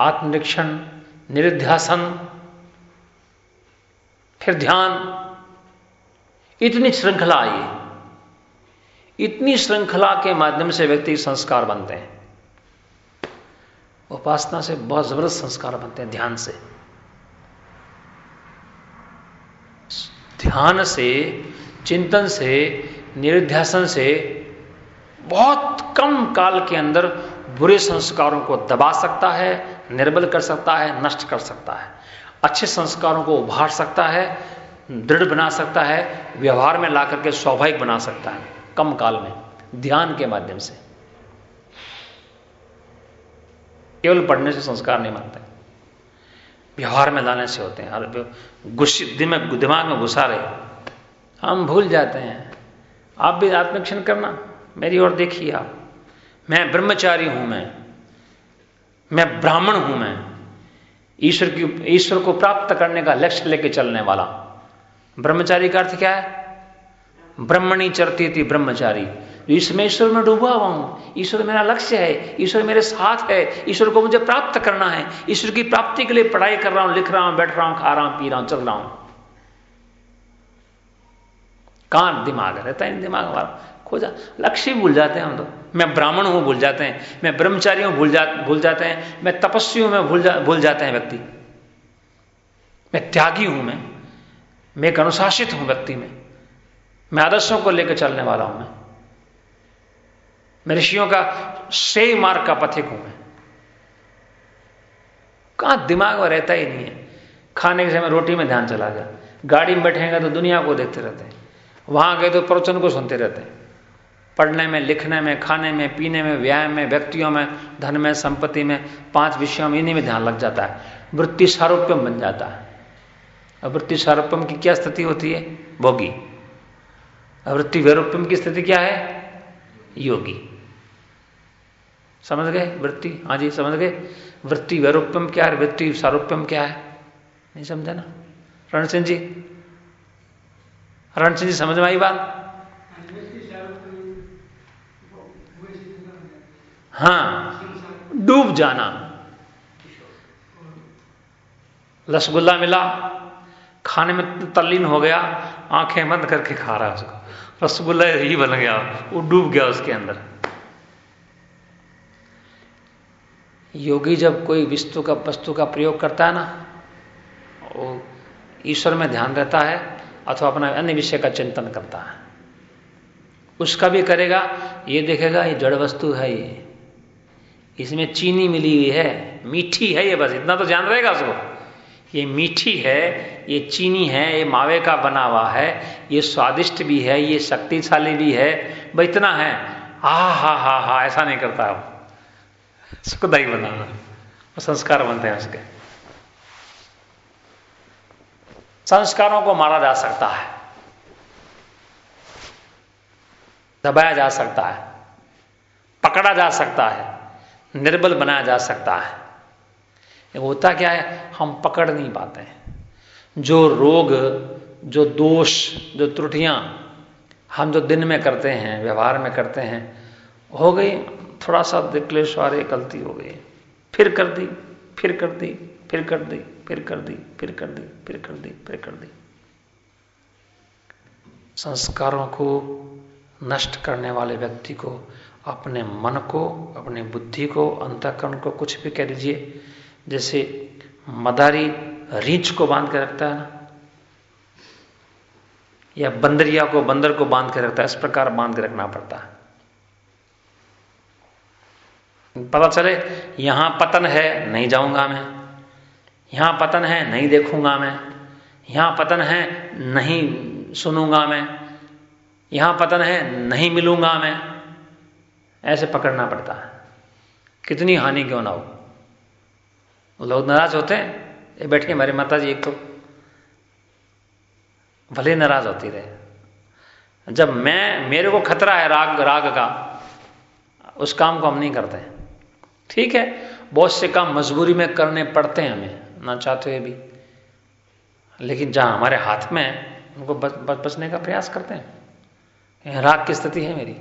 आत्मनिरीक्षण, निरिध्यासन, फिर ध्यान। इतनी श्रृंखला आई इतनी श्रृंखला के माध्यम से व्यक्ति संस्कार बनते हैं। उपासना से बहुत ज़बरदस्त संस्कार बनते हैं ध्यान से। ध्यान से चिंतन से, निरुध्यासन से, बहुत कम काल के अंदर बुरे संस्कारों को दबा सकता है, निर्बल कर सकता है, नष्ट कर सकता है। अच्छे संस्कारों को उभार सकता है, दृढ़ बना सकता है, व्यवहार में ला करके स्वाभाविक बना सकता है, कम काल में, ध्यान के माध्यम से। केवल पढ़ने से संस्कार नहीं बनते व्यवहार में लाने से होते हैं। और दिमाग दिमाग में घुसा रहे। हम भूल जाते हैं। आप भी आत्मक्षण करना। मेरी ओर देखिए आप। मैं ब्रह्मचारी हूँ मैं। मैं ब्राह्मण हूँ मैं। ईश्वर की, ईश्वर को प्राप्त करने का लक्ष्य लेके चलने वाला। ब्रह्मचारी का अर्थ क्या है? ब्रह्मणी चरती थी ब्रह्मचारी। ईश्वर में ईश्वर में डूबा हुआ हूँ। ईश्वर मेरा लक्ष्य है। ईश्वर मेरे साथ है। ईश्वर को मुझे प्राप्त करना है। ईश्वर की प्राप्ति के लिए पढ़ाई कर रहा हूँ, लिख रहा हूँ, बैठ रहा हूँ, खा रहा हूँ, पी रहा हूँ, चल रहा हूँ। कहाँ दिमाग, रहता है, दिमाग हमारा खोजा लक्ष्य भूल जाते हैं हम लोग मैं ब्राह्मण हूँ, भूल जाते हैं। मैं ब्रह्मचारी हूँ, भूल जा, भूल जाते हैं। मैं तपस्वी हूँ, मैं भूल जा, भूल जाते हैं व्यक्ति। मैं त्यागी हूँ मैं। मैं एक अनुशासित हूँ व्यक्ति में। मैं आदर्शों को लेकर चलने वाला हूँ मैं। मैं ऋषियों का से मार्ग का पथिक हूँ मैं। कहाँ दिमाग में रहता ही नहीं है। खाने के समय रोटी में ध्यान चला गया। गाड़ी में बैठेंगे तो दुनिया को देखते रहते हैं। वहाँ गए तो प्रवचन को सुनते रहते हैं। पढ़ने में, लिखने में, खाने में, पीने में, व्यायाम में, व्यक्तियों में, धन में, संपत्ति में, पाँच विषयों में, इन्हीं में ध्यान लग जाता है। वृत्ति सारूप्यम बन जाता है। वृत्ति सारूप्यम की क्या स्थिति होती है? भोगी। वृत्ति वैरूप्यम की स्थिति क्या है? योगी। समझ गए वृत्ति? हाँ जी, समझ गए। वृत्ति वैरूप्यम क्या है? वृत्ति सारूप्यम क्या है? नहीं समझा ना? रण सिंह जी रण सिंह जी समझ में आई बात? हाँ डूब जाना। रसगुल्ला मिला, खाने में तल्लीन हो गया, आँखें बंद करके खा रहा उसको। रसगुल्ला ही बन गया, वो डूब गया उसके अंदर। योगी जब कोई वस्तु का वस्तु का प्रयोग करता है ना, वो ईश्वर में ध्यान रहता है अथवा अपना अन्य विषय का चिंतन करता है। उसका भी करेगा, ये देखेगा, ये जड़ वस्तु है ये। इसमें चीनी मिली हुई है, मीठी है ये बस, इतना तो जान रहेगा उसको। ये मीठी है, ये चीनी है, ये मावे का बना हुआ है, ये स्वादिष्ट भी है, ये शक्तिशाली भी है भाई इतना है। आ, हा हा हा, ऐसा नहीं करता वो। सुखदायी बनाना संस्कार बनते हैं उसके। संस्कारों को मारा जा सकता है। दबाया जा सकता है। पकड़ा जा सकता है। निर्बल बनाया जा सकता है। होता क्या है? हम पकड़ नहीं पाते हैं। जो रोग, जो दोष, जो त्रुटियाँ हम जो दिन में करते हैं, व्यवहार में करते हैं, हो गई, थोड़ा सा क्लेश वारे गलती हो गई। फिर कर दी, फिर कर दी, फिर कर दी। फिर कर दी, फिर कर दी, फिर कर दी, फिर कर दी। संस्कारों को नष्ट करने वाले व्यक्ति को, अपने मन को, अपने बुद्धि को, अंतकरण को कुछ भी कह दीजिए। जैसे मदारी रीछ को बाँध के रखता है ना, या बंदरिया को, बंदर को बाँध के रखता है, इस प्रकार बाँध के रखना पड़ता है। पता चले, यहाँ पतन है, नहीं जाऊँगा मैं। यहाँ पतन है, नहीं देखूँगा मैं। यहाँ पतन है, नहीं सुनूँगा मैं। यहाँ पतन है, नहीं मिलूँगा मैं। ऐसे पकड़ना पड़ता है। कितनी हानि क्यों ना हो? लोग नाराज़ होते हैं। बैठे हमारे माता जी एक तो भले नाराज़ होती रहे। जब मैं, मेरे को खतरा है राग राग का, उस काम को हम नहीं करते। ठीक है, बहुत से काम मजबूरी में करने पड़ते हैं हमें। ना चाहते हुए भी। लेकिन जहाँ हमारे हाथ में उनको बच, बच, बचने का प्रयास करते हैं। राग की स्थिति है मेरी।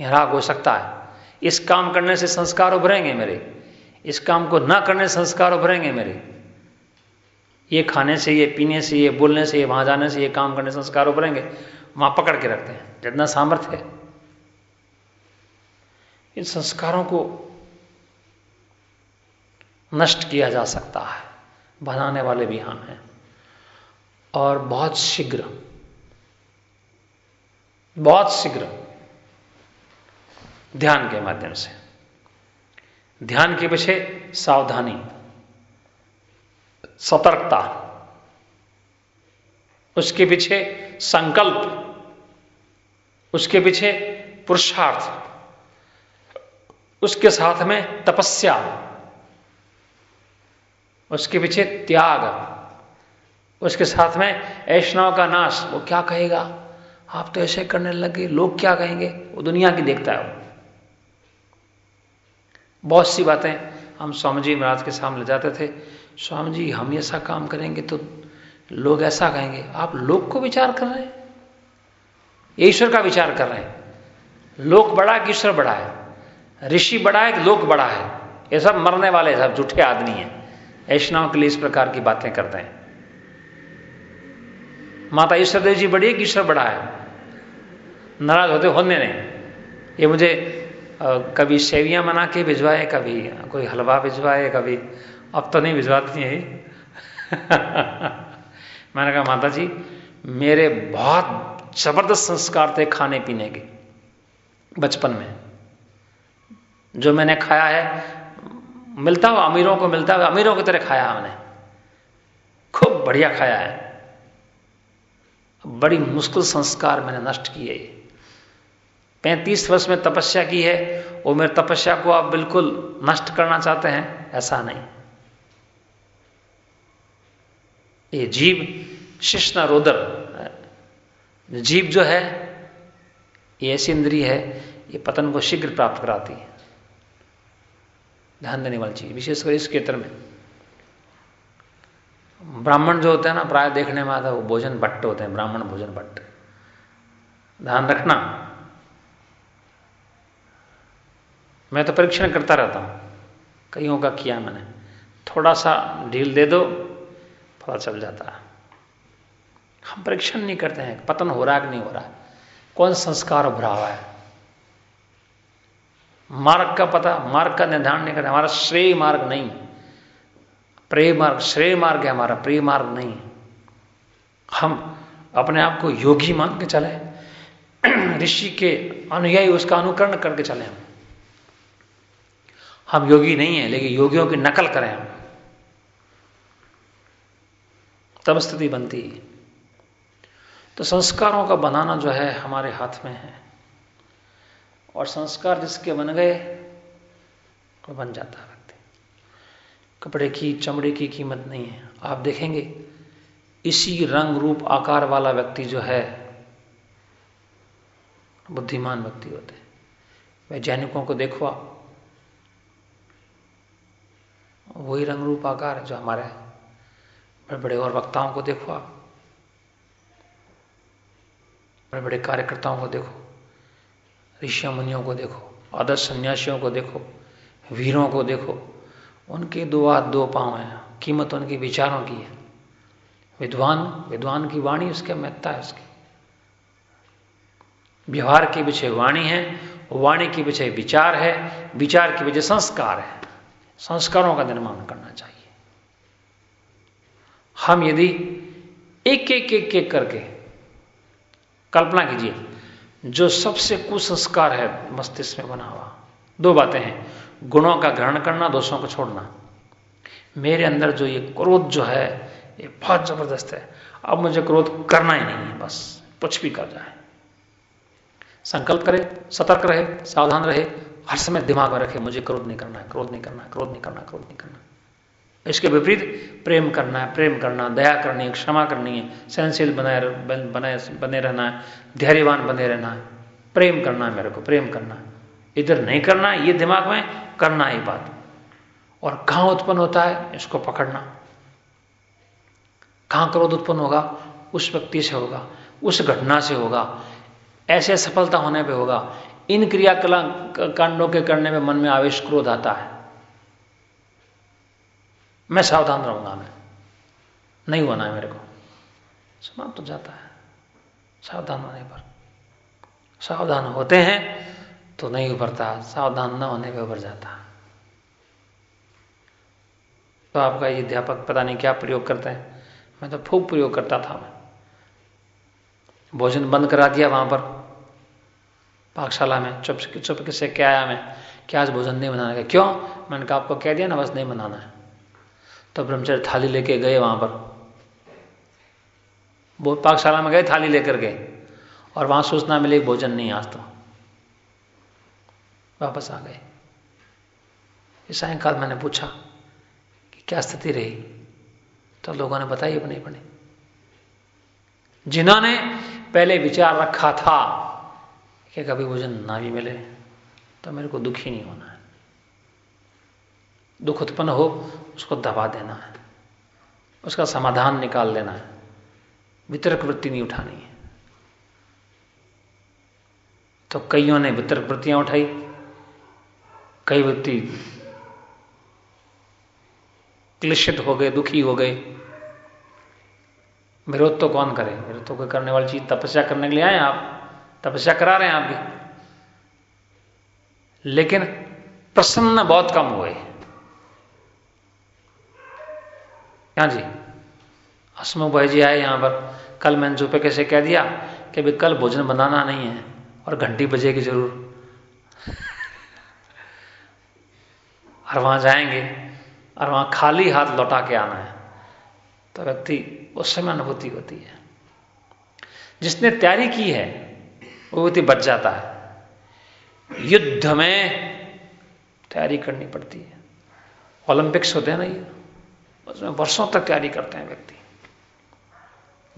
यह राग हो सकता है। इस काम करने से संस्कार उभरेंगे मेरे। इस काम को ना करने से संस्कार उभरेंगे मेरे। ये खाने से ये पीने से ये बोलने से ये वहाँ जाने से ये काम करने संस्कार उभरेंगे। वहाँ पकड़ के रखते हैं जितना सामर्थ्य है। इन संस्कारों को नष्ट किया जा सकता है। बनाने वाले भी हम हैं। और बहुत शीघ्र बहुत शीघ्र ध्यान के माध्यम से, ध्यान के पीछे सावधानी, सतर्कता, उसके पीछे संकल्प, उसके पीछे पुरुषार्थ, उसके साथ में तपस्या उसके पीछे त्याग। उसके साथ में ऐष्णाव का नाश। वो क्या कहेगा? आप तो ऐसे करने लगे लोग क्या कहेंगे? वो दुनिया की देखता है वो। बहुत सी बातें हम स्वामी जी महाराज के सामने जाते थे। स्वामी जी, हम ऐसा काम करेंगे तो लोग ऐसा कहेंगे। आप लोग को विचार कर रहे हैं? ईश्वर का विचार कर रहे हैं। लोक बड़ा है कि ईश्वर बड़ा है? ऋषि बड़ा है कि लोक बड़ा है? ये सब मरने वाले, सब झूठे आदमी हैं। ऐष्णाओं के लिए इस प्रकार की बातें करते हैं। माता ईश्वर देव जी बड़ी है कि ईश्वर बड़ा है। नाराज़ होते होने नहीं। ये मुझे कभी सेवियाँ बना के भिजवाए, कभी कोई हलवा भिजवाए, कभी अब तो नहीं भिजवाती है। मैंने कहा, माता जी, मेरे बहुत ज़बरदस्त संस्कार थे खाने पीने के, बचपन में। जो मैंने खाया है मिलता हुआ अमीरों को मिलता हुआ, अमीरों की तरह खाया हमने। खूब बढ़िया खाया है। बड़ी मुश्किल संस्कार मैंने नष्ट किए पैंतीस वर्ष में तपस्या की है, वो मेरे तपस्या को आप बिल्कुल नष्ट करना चाहते हैं, ऐसा नहीं। ये जीव शिष्ण रोदर, जीव जो है, ये ऐसी इंद्री है, ये पतन को शीघ्र प्राप्त कराती है। ध्यान देने वाली चीज़। विशेषकर इस क्षेत्र में। ब्राह्मण जो होते हैं ना, प्राय देखने में आता है वो भोजन भट्ट होते हैं, ब्राह्मण भोजन भट्ट। ध्यान रखना। मैं तो परीक्षण करता रहता हूँ। कईयों का किया मैंने। थोड़ा सा ढील दे दो, पता चल जाता है। हम परीक्षण नहीं करते हैं। पतन हो रहा है कि नहीं हो रहा है? कौन संस्कार उभरा हुआ है? मार्ग का पता, मार्ग का निर्धारण नहीं करते, हमारा श्रेय मार्ग नहीं। प्रेय मार्ग, श्रेय मार्ग है हमारा, प्रिय मार्ग नहीं। हम अपने आप को योगी मान के चले, ऋषि के अनुयायी उसका अनुकरण करके चले हम। हम योगी नहीं है, लेकिन योगियों की नकल करें हम। तब स्थिति बनती। तो संस्कारों का बनाना जो है हमारे हाथ में है। और संस्कार जिसके बन गए, वो बन जाता है व्यक्ति। कपड़े की, चमड़े की कीमत नहीं है। आप देखेंगे, इसी रंग रूप, आकार वाला व्यक्ति जो है, बुद्धिमान व्यक्ति होते हैं। वैज्ञानिकों को देखो आप। वही रंग रूप, आकार है जो हमारे बड़े बड़े और वक्ताओं को देखो आप। बड़े बड़े कार्यकर्ताओं को देखो। ऋषि मुनियों को देखो, आदर्श सन्यासियों को देखो, वीरों को देखो, उनके दो हाथ दो पाँव हैं, कीमत उनके विचारों की है। विद्वान विद्वान की वाणी उसके महत्ता है उसकी। व्यवहार के पीछे वाणी है, वाणी के पीछे विचार है, विचार के पीछे संस्कार है। संस्कारों का निर्माण करना चाहिए। हम यदि एक एक एक एक करके कल्पना कीजिए जो सबसे कुसंस्कार है मस्तिष्क में बना हुआ। दो बातें हैं। गुणों का ग्रहण करना, दोषों को छोड़ना। मेरे अंदर जो ये क्रोध जो है, ये बहुत ज़बरदस्त है। अब मुझे क्रोध करना ही नहीं है, बस। कुछ भी कर जाए। संकल्प करे, सतर्क रहे, सावधान रहे। हर समय दिमाग में रखे, मुझे क्रोध नहीं करना है, क्रोध नहीं करना क्रोध नहीं करना क्रोध नहीं करना इसके विपरीत प्रेम करना है, प्रेम करना दया करनी है, क्षमा करनी है, सहनशील बनाए बनाए, बने रहना है, धैर्यवान बने रहना है। प्रेम करना है मेरे को, प्रेम करना है। इधर नहीं करना है ये दिमाग में करना है बात। और कहाँ उत्पन्न होता है, इसको पकड़ना। कहाँ क्रोध उत्पन्न होगा, उस व्यक्ति से होगा, उस घटना से होगा, ऐसे सफलता होने पे होगा। इन क्रियाकला कांडों के करने में मन में आवेश क्रोध आता है। मैं सावधान रहूँगा मैं। नहीं होना है मेरे को। समाप्त हो जाता है। सावधान होने पर। सावधान होते हैं तो नहीं उभरता। सावधान न होने पर उभर जाता। तो आपका ये अध्यापक पता नहीं क्या प्रयोग करते हैं। मैं तो खूब प्रयोग करता था। मैं भोजन बंद करा दिया वहाँ पर। पाकशाला में। चुप चुप से क्या आया मैं? क्या आज भोजन नहीं बनाने का? क्यों? मैंने कहा, आपको कह दिया ना, बस नहीं बनाना है। तो ब्रह्मचर्य थाली लेके गए वहाँ पर। वो पाकशाला में गए, थाली लेकर गए। और वहाँ सूचना मिली, भोजन नहीं आज तो। वापस आ गए। सायंकाल मैंने पूछा कि क्या स्थिति रही? तो लोगों ने बताई अपने अपने। जिन्होंने पहले विचार रखा था कि कभी भोजन ना भी मिले तो मेरे को दुखी नहीं होना दुख उत्पन्न हो, उसको दबा देना है। उसका समाधान निकाल लेना है। वितरक वृत्ति नहीं उठानी है। तो कईयों ने वितरक वृत्तियाँ उठाई। कई वृत्ति क्लिशित हो गए, दुखी हो गए। विरोध तो कौन करे? विरोध तो करने वाली चीज़। तपस्या करने के लिए आए आप। तपस्या करा रहे हैं आप भी। लेकिन प्रसन्न बहुत कम हुए। क्या जी। हसमुख भाई जी आए यहाँ पर। कल मैंने जो पे कैसे कह दिया कि भाई कल भोजन बनाना नहीं है और घंटी बजेगी ज़रूर। और वहाँ जाएँगे और वहाँ खाली हाथ लौटा के आना है। तो व्यक्ति उस समय अनुभूति होती है। जिसने तैयारी की है, वो व्यक्ति बच जाता है। युद्ध में तैयारी करनी पड़ती है। ओलंपिक्स होते हैं ना ये। उसमें वर्षों तक तैयारी करते हैं व्यक्ति।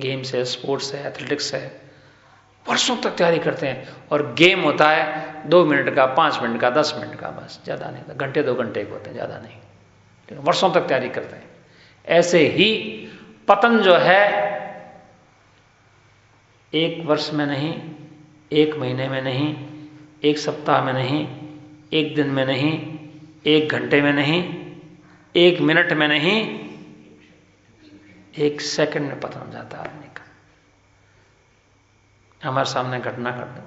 गेम्स है, स्पोर्ट्स है, एथलेटिक्स है, वर्षों तक तैयारी करते हैं। और गेम होता है दो मिनट का, पाँच मिनट का, दस मिनट का, बस, ज़्यादा नहीं होता। घंटे, दो घंटे के होते हैं, ज़्यादा नहीं। लेकिन वर्षों तक तैयारी करते हैं। ऐसे ही पतन जो है, एक वर्ष में नहीं, एक महीने में नहीं, एक सप्ताह में नहीं, एक दिन में नहीं, एक घंटे में नहीं एक मिनट में नहीं, एक सेकंड में पतन जाता है आदमी का। हमारे सामने घटना दो।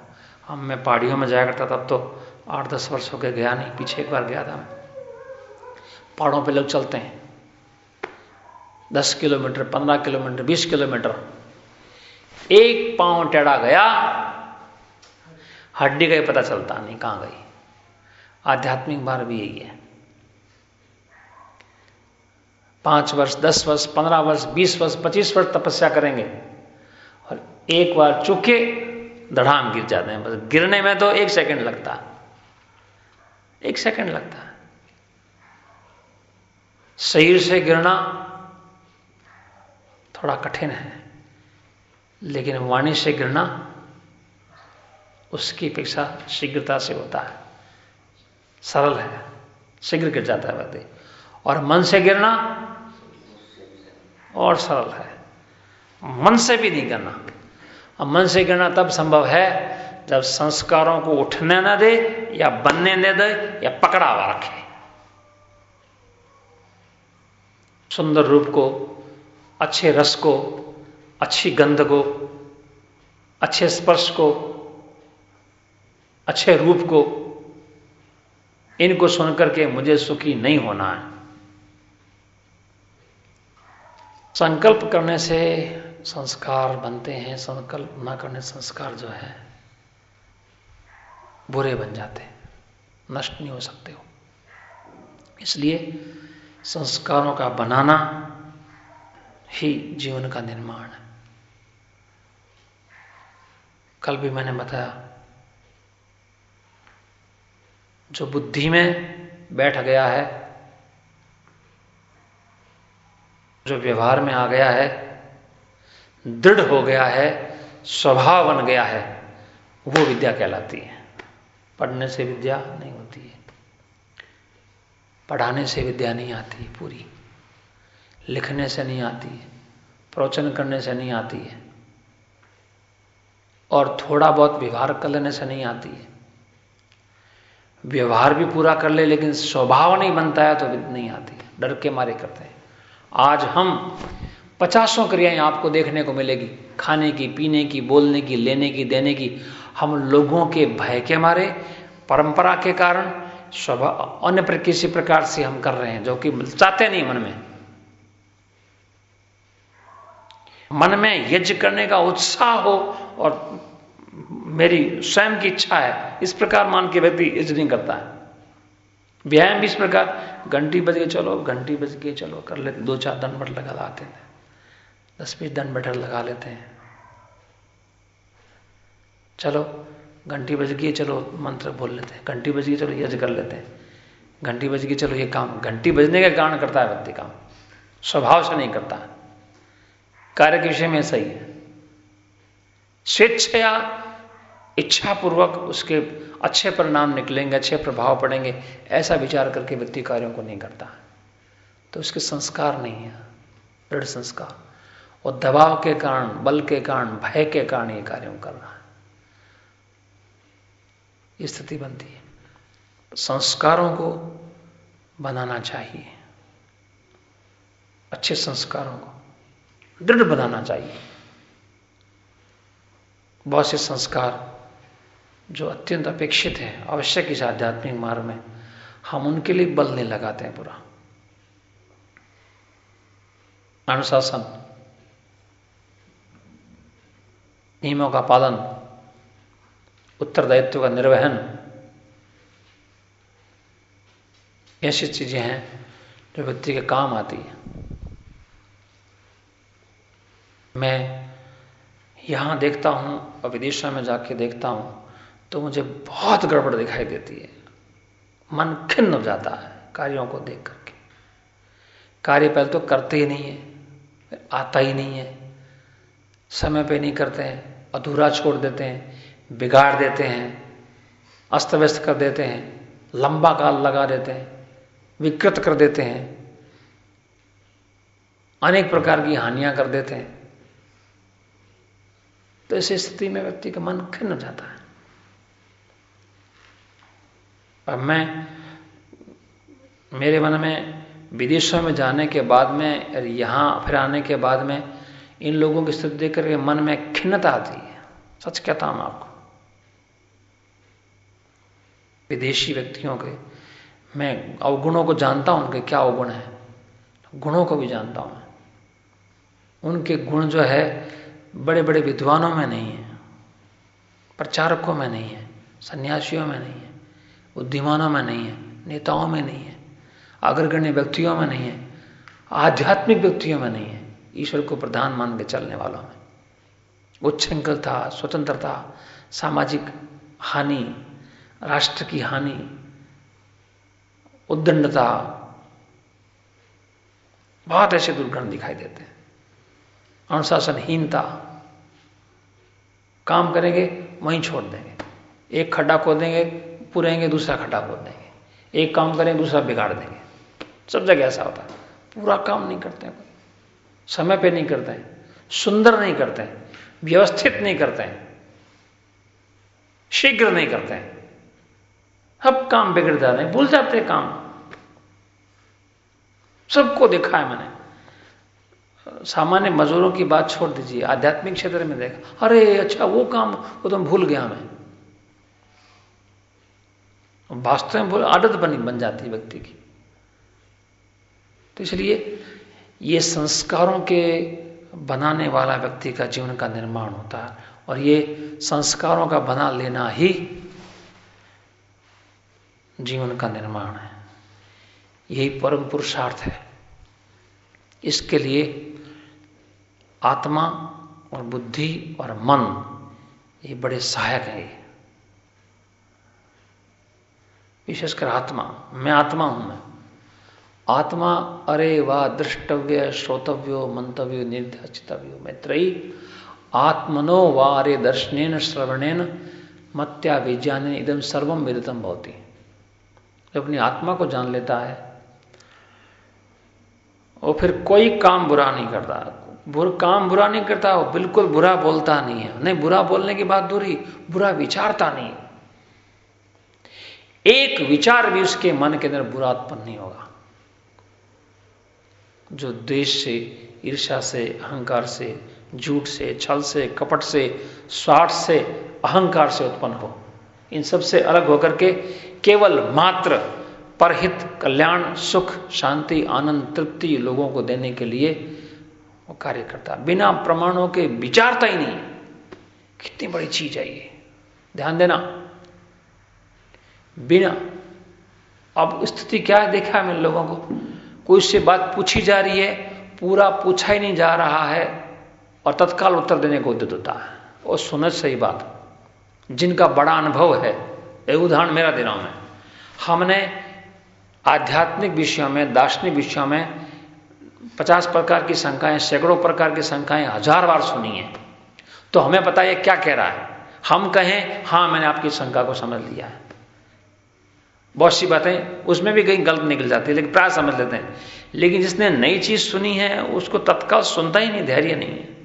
हम मैं पहाड़ियों में जाया करता तब तो आठ दस वर्ष हो गए, गया नहीं, पीछे एक बार गया था मैं। पहाड़ों पे लोग चलते हैं। दस किलोमीटर, पंद्रह किलोमीटर, बीस किलोमीटर। एक पाँव टेढ़ा गया, हड्डी गई पता चलता नहीं कहाँ गई। आध्यात्मिक बार भी यही है। पाँच वर्ष, दस वर्ष, पंद्रह वर्ष, बीस वर्ष, पच्चीस वर्ष तपस्या करेंगे। और एक बार चुके, धड़ाम गिर जाते हैं। बस गिरने में तो एक सेकंड लगता। है एक सेकंड लगता। है शरीर से गिरना थोड़ा कठिन है, लेकिन वाणी से गिरना उसकी अपेक्षा शीघ्रता से होता है। सरल है, शीघ्र गिर जाता है व्यक्ति। और मन से गिरना और सरल है। मन से भी नहीं गिरना। अब मन से गिरना तब संभव है जब संस्कारों को उठने न दे या बनने न दे या पकड़ा हुआ रखे। सुंदर रूप को, अच्छे रस को, अच्छी गंध को, अच्छे स्पर्श को, अच्छे रूप को, इनको सुनकर के मुझे सुखी नहीं होना है। संकल्प करने से संस्कार बनते हैं, संकल्प ना करने संस्कार जो है, बुरे बन जाते हैं, नष्ट नहीं हो सकते हो। इसलिए संस्कारों का बनाना ही जीवन का निर्माण है। कल भी मैंने बताया, जो बुद्धि में बैठ गया है जो व्यवहार में आ गया है, दृढ़ हो गया है, स्वभाव बन गया है, वो विद्या कहलाती है। पढ़ने से विद्या नहीं होती है। पढ़ाने से विद्या नहीं आती पूरी। लिखने से नहीं आती है। प्रवचन करने से नहीं आती है। और थोड़ा बहुत व्यवहार कर लेने से नहीं आती है। व्यवहार भी पूरा कर ले, लेकिन स्वभाव नहीं बनता है तो नहीं आती है। डर के मारे करते हैं। आज हम पचासों क्रियाएँ आपको देखने को मिलेगी। खाने की, पीने की, बोलने की, लेने की, देने की। हम लोगों के भय के मारे, परंपरा के कारण स्वभाव अन्य किसी प्रकार से हम कर रहे हैं, जो कि चाहते नहीं मन में। मन में यज्ञ करने का उत्साह हो और मेरी स्वयं की इच्छा है, इस प्रकार मान के व्यक्ति यज्ञ नहीं करता है। व्यायाम भी इस प्रकार घंटी बज के चलो, घंटी बज के चलो, कर लेते दो चार दंड बट लगा लाते हैं। दस बीस बैठक लगा लेते हैं। चलो, घंटी बज गई चलो, मंत्र बोल लेते हैं। घंटी बज गई चलो, यज्ञ कर लेते हैं। घंटी बज गई चलो, ये काम। घंटी बजने के कारण करता है व्यक्ति काम। स्वभाव से नहीं करता। कार्य के विषय में सही है। स्वेच्छया इच्छापूर्वक उसके अच्छे परिणाम निकलेंगे, अच्छे प्रभाव पड़ेंगे, ऐसा विचार करके व्यक्ति कार्यों को नहीं करता। तो उसके संस्कार नहीं है, दृढ़ संस्कार। और दबाव के कारण, बल के कारण, भय के कारण ये कार्यों कर रहा है। स्थिति बनती है। संस्कारों को बनाना चाहिए। अच्छे संस्कारों को दृढ़ बनाना चाहिए। बहुत से संस्कार जो अत्यंत अपेक्षित है, आवश्यक इस आध्यात्मिक मार्ग में, हम उनके लिए बल नहीं लगाते हैं पूरा। अनुशासन, नियमों का पालन, उत्तरदायित्व का निर्वहन, ऐसी चीज़ें हैं जो व्यक्ति के काम आती है। मैं यहाँ देखता हूँ और विदेशों में जाके देखता हूँ तो मुझे बहुत गड़बड़ दिखाई देती है। मन खिन्न हो जाता है कार्यों को देख करके। कार्य पहले तो करते ही नहीं है आता ही नहीं है। समय पे नहीं करते हैं, अधूरा छोड़ देते हैं, बिगाड़ देते हैं अस्त व्यस्त कर देते हैं, लंबा काल लगा देते हैं, विकृत कर देते हैं, अनेक प्रकार की हानियाँ कर देते हैं। तो ऐसी स्थिति में व्यक्ति का मन खिन्न हो जाता है। अब मैं, मेरे मन में विदेशों में जाने के बाद में, और यहाँ फिर आने के बाद में, इन लोगों की स्थिति देख करके मन में खिन्नता आती है। सच कहता हूँ आपको। विदेशी व्यक्तियों के, मैं अवगुणों को जानता हूँ, उनके क्या अवगुण है। गुणों को भी जानता हूँ उनके गुण जो है बड़े बड़े विद्वानों में नहीं है, प्रचारकों में नहीं है, सन्यासियों में नहीं है। बुद्धिमानों में नहीं है, नेताओं में नहीं है अग्रगण्य व्यक्तियों में नहीं है, आध्यात्मिक व्यक्तियों में नहीं है, ईश्वर को प्रधान मान के चलने वालों में। उच्छृंखलता, स्वतंत्रता, सामाजिक हानि, राष्ट्र की हानि, उद्दंडता, बहुत ऐसे दुर्गण दिखाई देते हैं। अनुशासनहीनता, काम करेंगे, वहीं छोड़ देंगे। एक खड्डा खोदेंगे पुरेंगे, दूसरा खटा खोद देंगे। एक काम करेंगे दूसरा बिगाड़ देंगे। सब जगह ऐसा होता है। पूरा काम नहीं करते हैं समय पे नहीं करते हैं। सुंदर नहीं करते हैं। व्यवस्थित नहीं करते हैं। शीघ्र नहीं करते हैं। अब काम बिगड़ जाते हैं। भूल जाते हैं काम। सबको देखा है मैंने। सामान्य मजदूरों की बात छोड़ दीजिए। आध्यात्मिक क्षेत्र में देखा। अरे अच्छा वो काम, वो तो भूल गया मैं। वास्तव में वो आदत बनी, बन जाती है व्यक्ति की। तो इसलिए ये संस्कारों के बनाने वाला व्यक्ति का जीवन का निर्माण होता है और ये संस्कारों का बना लेना ही जीवन का निर्माण है। यही परम पुरुषार्थ है। इसके लिए आत्मा और बुद्धि और मन, ये बड़े सहायक है। विशेषकर आत्मा। मैं आत्मा हूँ मैं। आत्मा अरे वाह, दृष्टव्य, श्रोतव्यो, मंतव्यो निर्ध्याचितव्यो मैत्री आत्मनो व अरे दर्शनेन, श्रवणेन, मत्या विज्ञान इदम सर्वम विदितम भवती। जब अपनी आत्मा को जान लेता है, वो फिर कोई काम बुरा नहीं करता। बुर, काम बुरा नहीं करता, वो बिल्कुल बुरा बोलता नहीं है। नहीं, बुरा बोलने की बात दूरी, बुरा विचारता नहीं एक विचार भी उसके मन के अंदर बुरा उत्पन्न नहीं होगा। जो देश से ईर्षा से, अहंकार से, झूठ से, छल से, कपट से, स्वार्थ से, अहंकार से उत्पन्न हो, इन सबसे अलग होकर के केवल मात्र परहित कल्याण, सुख, शांति, आनंद, तृप्ति लोगों को देने के लिए वो कार्य करता। बिना प्रमाणों के विचारता ही नहीं। कितनी बड़ी चीज़ है ये। ध्यान देना बिना। अब स्थिति क्या देखा है लोगों को। कोई से बात पूछी जा रही है, पूरा पूछा ही नहीं जा रहा है और तत्काल उत्तर देने को उद्यत होता है। और सुनत सही बात। जिनका बड़ा अनुभव है उदाहरण मेरा दे रहा हूँ मैं। हमने आध्यात्मिक विषयों में, दार्शनिक विषयों में पचास प्रकार की शंकाएँ सैकड़ों प्रकार की संख्याएँ हज़ार बार सुनी है। तो हमें पता है क्या कह रहा है। हम कहें, हाँ, मैंने आपकी शंका को समझ लिया है। बहुत सी बातें, उसमें भी कहीं गलत निकल जाती है, लेकिन प्राय समझ लेते हैं। लेकिन जिसने नई चीज़ सुनी है, उसको तत्काल सुनता ही नहीं, धैर्य नहीं है।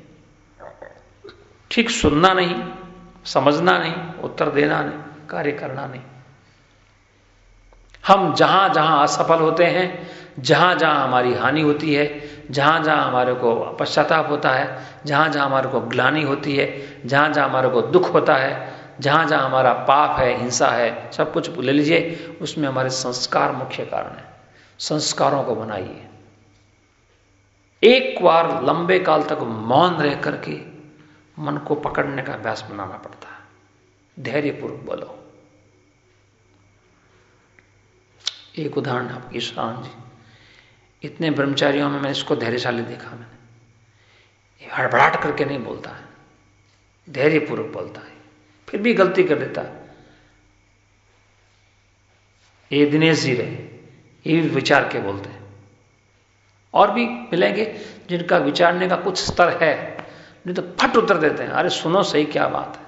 ठीक सुनना नहीं, समझना नहीं, उत्तर देना नहीं, कार्य करना नहीं। हम जहाँ जहाँ असफल होते हैं, जहाँ जहाँ हमारी हानि होती है, जहाँ जहाँ हमारे को पश्चाताप होता है, जहाँ जहाँ हमारे को ग्लानी होती है, जहाँ जहाँ हमारे को दुख होता है जहाँ जहाँ हमारा पाप है, हिंसा है, सब कुछ ले लीजिए, उसमें हमारे संस्कार मुख्य कारण है। संस्कारों को बनाइए। एक बार लंबे काल तक मौन रह करके मन को पकड़ने का अभ्यास बनाना पड़ता है। धैर्यपूर्वक बोलो। एक उदाहरण आपकी ईश्वरान जी। इतने ब्रह्मचारियों में मैं इसको धैर्यशाली देखा मैंने। हड़बड़ाहट करके नहीं बोलता है। धैर्यपूर्वक बोलता है। फिर भी गलती कर देता। ये दिनेश जी रहे, ये भी विचार के बोलते हैं। और भी मिलेंगे जिनका विचारने का कुछ स्तर है, नहीं तो फट उत्तर देते हैं। अरे सुनो सही क्या बात है,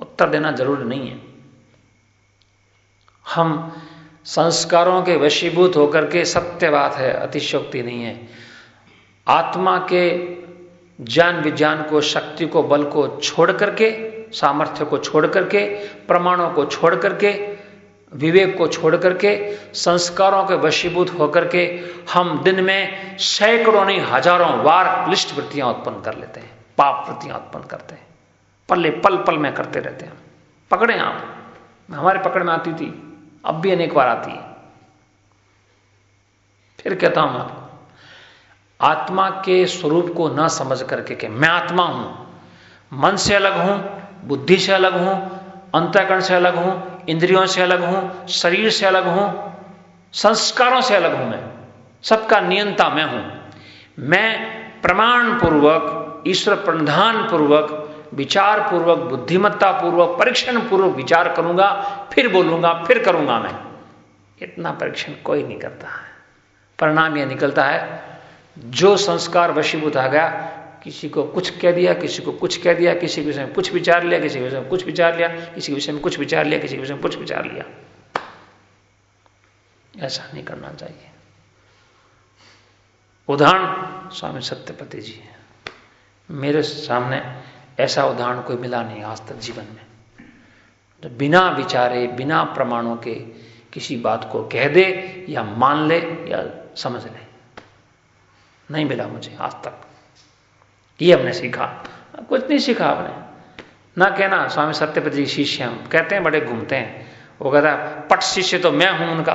उत्तर देना ज़रूरी नहीं है। हम संस्कारों के वशीभूत होकर के सत्य बात है अतिशोक्ति नहीं है। आत्मा के ज्ञान विज्ञान को, शक्ति को, बल को छोड़ करके सामर्थ्य को छोड़ करके, प्रमाणों को छोड़ करके, विवेक को छोड़ करके, संस्कारों के वशीभूत होकर के हम दिन में सैकड़ों नहीं, हज़ारों बार क्लिष्ट वृत्तियाँ उत्पन्न कर लेते हैं, पाप वृत्तियाँ उत्पन्न करते हैं, पल्ले पल पल में करते रहते हैं। पकड़े आप। हमारे पकड़ में आती थी, अब भी अनेक बार आती है। फिर कहता हूँ आपको, आत्मा के स्वरूप को ना समझ करके कि मैं आत्मा हूँ, मन से अलग हूँ बुद्धि से अलग हूँ, अंतकरण से अलग हूँ, इंद्रियों से अलग हूँ, शरीर से अलग हूँ, संस्कारों से अलग हूँ मैं, सबका नियंता मैं हूँ। मैं प्रमाण पूर्वक ईश्वर प्रधान पूर्वक विचार पूर्वक बुद्धिमत्ता पूर्वक परीक्षण पूर्वक विचार करूँगा, फिर बोलूँगा, फिर करूँगा मैं। इतना परीक्षण कोई नहीं करता है। परिणाम यह निकलता है, जो संस्कार वशीभूत आ गया किसी को कुछ कह दिया, किसी को कुछ कह दिया, किसी के विषय में कुछ विचार लिया, किसी के विषय में कुछ विचार लिया, किसी के विषय में कुछ विचार लिया, किसी के विषय में कुछ विचार लिया। ऐसा नहीं करना चाहिए। उदाहरण स्वामी सत्यपति जी मेरे सामने ऐसा उदाहरण कोई मिला नहीं आज तक जीवन में। तो बिना विचारे, बिना प्रमाणों के किसी बात को कह दे या मान ले या समझ ले। नहीं मिला मुझे आज तक। ये हमने सीखा। कुछ नहीं सीखा आपने। ना कहना, स्वामी सत्यपति जी शिष्य हम। कहते हैं, बड़े घूमते हैं। वो कहता पट शिष्य तो मैं हूँ उनका।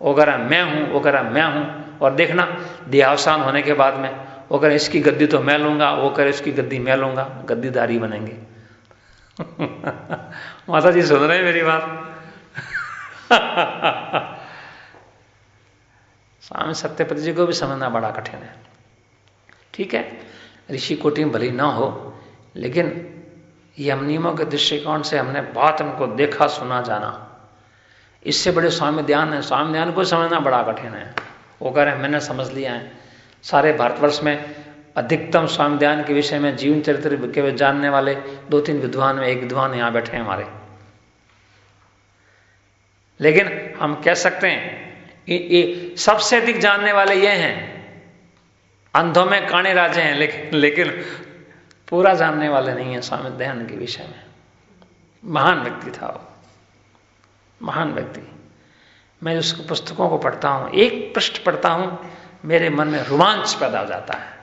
वो कह रहा मैं हूँ। वो कह रहा मैं हूँ। और देखना देहावसान होने के बाद में, वो कह इसकी गद्दी तो मैं लूँगा। वो कह इसकी गद्दी मैं लूँगा। गद्दीदारी बनेंगे। माता जी सुन रहे हैं मेरी बात। स्वामी सत्यपति जी को भी समझना बड़ा कठिन है। ठीक है? ऋषि कोटि भली ना हो, लेकिन यम नियमों के दृष्टिकोण से? हमने बहुत उनको देखा, सुना, जाना। इससे बड़े स्वामी ध्यान है। स्वामी ध्यान को समझना बड़ा कठिन है। वो कह रहे हैं, मैंने समझ लिया है। सारे भारतवर्ष में अधिकतम स्वामी ध्यान के विषय में जीवन चरित्र के जानने वाले दो तीन विद्वान में एक विद्वान यहाँ बैठे हैं हमारे। लेकिन हम कह सकते हैं ये सबसे अधिक जानने वाले ये हैं। अंधों में काणे राजे हैं लेकिन लेकिन पूरा जानने वाले नहीं है स्वामी ध्यान के विषय में। महान व्यक्ति था वो। महान व्यक्ति। मैं उसको पुस्तकों को पढ़ता हूँ, एक पृष्ठ पढ़ता हूँ, मेरे मन में रोमांच पैदा हो जाता है।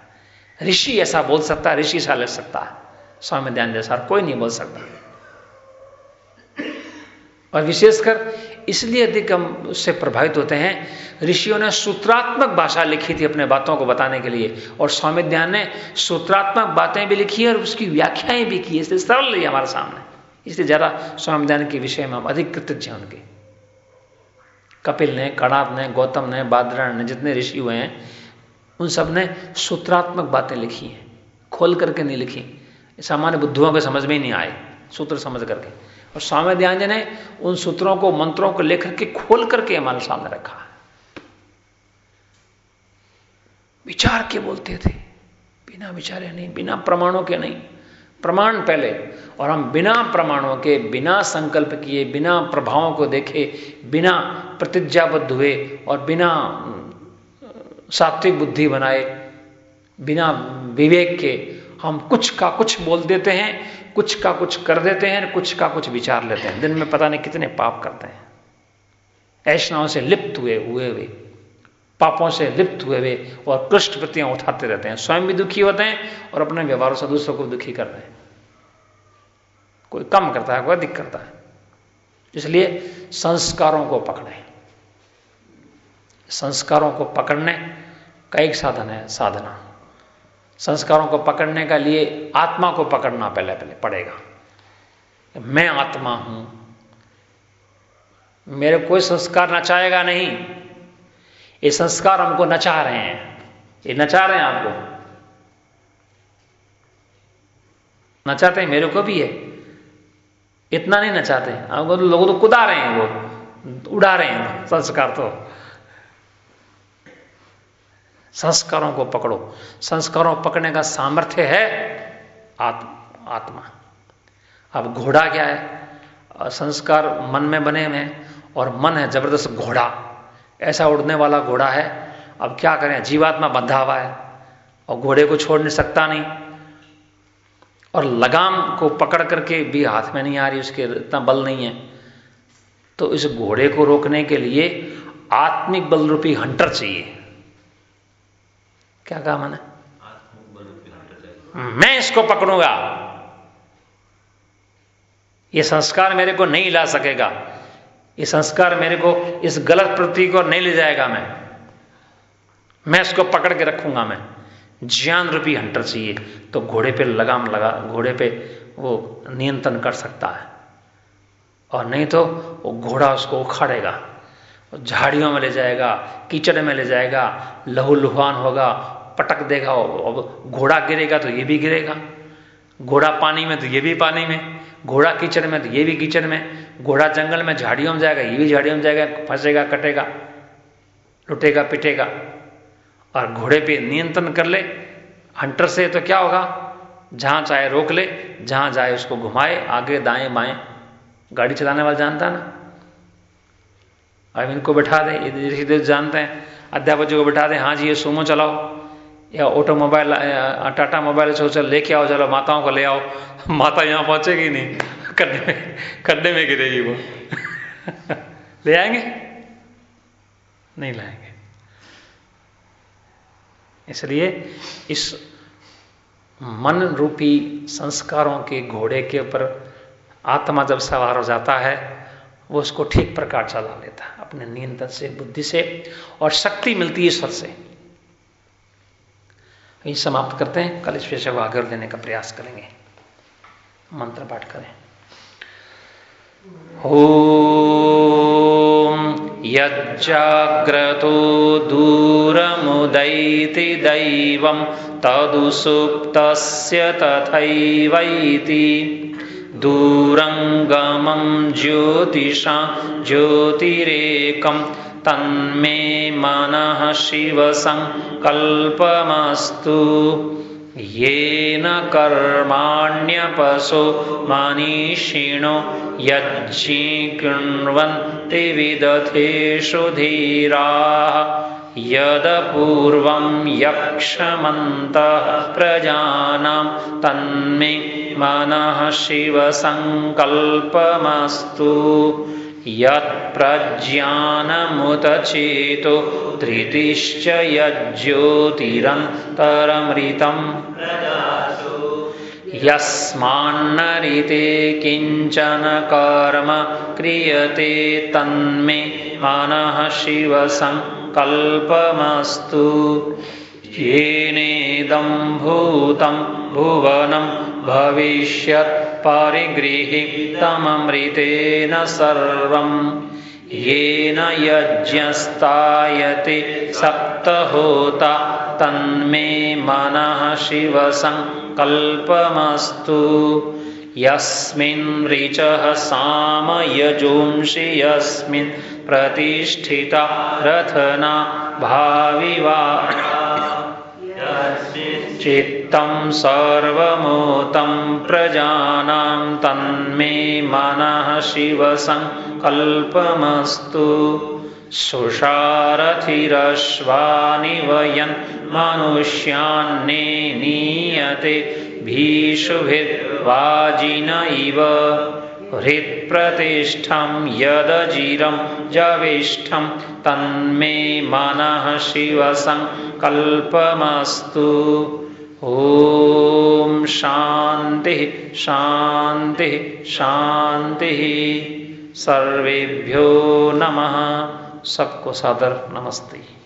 ऋषि ऐसा बोल सकता है, ऋषि सा ले सकता है। स्वामी ध्यान जैसा कोई नहीं बोल सकता। और विशेषकर इसलिए अधिक हम उससे प्रभावित होते हैं। ऋषियों ने सूत्रात्मक भाषा लिखी थी अपने बातों को बताने के लिए। और स्वामी ध्यान ने सूत्रात्मक बातें भी लिखी और उसकी व्याख्याएँ भी की। इसलिए सरल रही हमारे सामने। इसलिए ज़्यादा स्वामी ध्यान के विषय में हम अधिक कृतज्ञ हैं उनके। कपिल ने कणाद ने, गौतम ने बादरण ने, जितने ऋषि हुए हैं, उन सबने सूत्रात्मक बातें लिखी हैं। खोल करके नहीं लिखी। सामान्य बुद्धुओं के समझ में ही नहीं आए। सूत्र समझ करके। और स्वामी ध्यान जी ने उन सूत्रों को, मंत्रों को लेकर के खोल करके हमारे सामने रखा। विचार के बोलते थे। बिना विचारे नहीं, बिना प्रमाणों के नहीं। प्रमाण पहले, और हम बिना प्रमाणों के, बिना संकल्प किए, बिना प्रभावों को देखे, बिना प्रतिज्ञाबद्ध हुए, और बिना, सात्विक बुद्धि बनाए, बिना विवेक के हम कुछ का कुछ बोल देते हैं, कुछ का कुछ कर देते हैं, कुछ का कुछ विचार लेते हैं। दिन में पता नहीं कितने पाप करते हैं। ऐशनाओं से लिप्त हुए हुए हुए, पापों से लिप्त हुए हुए और कृष्ण प्रतियाँ उठाते रहते हैं। स्वयं भी दुखी होते हैं और अपने व्यवहारों से दूसरों को दुखी कर रहे हैं। कोई कम करता है, कोई अधिक करता है। इसलिए संस्कारों को पकड़े। संस्कारों को पकड़ने का एक साधन है साधना। संस्कारों को पकड़ने का लिए आत्मा को पकड़ना पहले पहले पड़ेगा। मैं आत्मा हूँ। मेरे कोई संस्कार नचाएगा नहीं। ये संस्कार हमको नचा रहे हैं। ये नचा रहे हैं आपको। नचाते हैं, मेरे को भी है। इतना नहीं नचाते। आपको तो लोगों तो कुदा रहे हैं वो। उड़ा रहे हैं संस्कार तो। संस्कारों को पकड़ो। संस्कारों पकड़ने का सामर्थ्य है आत्मा आत्मा। अब घोड़ा क्या है? संस्कार मन में बने हुए और मन है ज़बरदस्त घोड़ा। ऐसा उड़ने वाला घोड़ा है। अब क्या करें? जीवात्मा बंधा हुआ है और घोड़े को छोड़ नहीं सकता नहीं। और लगाम को पकड़ करके भी हाथ में नहीं आ रही, उसके इतना बल नहीं है। तो इस घोड़े को रोकने के लिए आत्मिक बल रूपी हंटर चाहिए। क्या कहा मैंने मैं इसको पकड़ूँगा। ये संस्कार मेरे को नहीं ला सकेगा। ये संस्कार मेरे को इस गलत प्रति को नहीं ले जाएगा मैं। मैं इसको पकड़ के रखूँगा मैं। ज्ञान रूपी हंटर चाहिए तो घोड़े पे लगाम लगा, घोड़े पे वो नियंत्रण कर सकता है। और नहीं तो वो घोड़ा उसको उखाड़ेगा, झाड़ियों में ले जाएगा, कीचड़ में ले जाएगा लहू लुहान होगा पटक देगा और घोड़ा गिरेगा तो ये भी गिरेगा। घोड़ा पानी में तो ये भी पानी में, घोड़ा कीचड़ में तो ये भी कीचड़ में, घोड़ा जंगल में झाड़ियों में जाएगा, ये भी झाड़ियों में जाएगा, फंसेगा, कटेगा, लुटेगा, पिटेगा। और घोड़े पे नियंत्रण कर ले, हंटर से तो क्या होगा? जहाँ चाहे रोक ले, जहाँ जाए उसको घुमाए, आगे दाएँ बाएँ। गाड़ी चलाने वाला जानता ना? अब इनको बैठा दे, इधर जानते हैं, अध्यापक जी को बैठा दे हाँ जी, ये सोमो चलाओ। या ऑटोमोबाइल टाटा मोबाइल से चल लेके आओ, चलो माताओं को ले आओ। माता यहाँ पहुंचेगी नहीं। खड्डे में खड्डे में गिरेगी वो। ले आएँगे? नहीं लाएँगे। इसलिए इस मन रूपी संस्कारों के घोड़े के ऊपर आत्मा जब सवार हो जाता है, वो उसको ठीक प्रकार चला लेता है, अपने नियंत्रण से, बुद्धि से, और शक्ति मिलती है ईश्वर से। यही समाप्त करते हैं। कल इस विषय को आगे देने का प्रयास करेंगे। मंत्र पाठ करें। ॐ यज्जाग्रतो दूरमुदैति दैवं तदुसुप्तस्य तथैवैति। दूरङ्गमं ज्योतिषा ज्योतिरेकं तन्मे मनः शिवसङ्कल्पमस्तु। येन कर्माण्यपशो मनीषिणो यज्ञीकृण्वन्ति विदथेषु धीराः। यदपूर्वं यक्षमन्तः प्रजानां तन्मे मनः शिवसङ्कल्पमस्तु यत्प्रज्ञानमुतचेतो धृतिश्च यज्ज्योतिरन्तरमृतम् यस्मान्नरिते किञ्चन कर्म क्रियते तन्मे मनः शिवसङ्कल्पमस्तु। येनेदं भूतं भुवनं परिगृहीतममृतेन सर्वम्। येन यज्ञस्तायते सप्तहोता तन्मे मनः शिवसङ्कल्पमस्तु। यस्मिन् ऋचः सामयजोंषि यस्मिन् प्रतिष्ठिता रथना भाविवा। चित्तं सर्वमूतं प्रजानां तन्मे मनः शिवसङ्कल्पमस्तु। सुषारथिरश्वानि वयन् मनुष्यान्ने नीयते भीषुभिर्वाजिन इव। हृत्प्रतिष्ठं यदजिरं जविष्ठं तन्मे मनः शिवसङ्कल्पमस्तु। ॐ शांति शांति शांति। सर्वेभ्यो नमः। सबको सादर नमस्ते।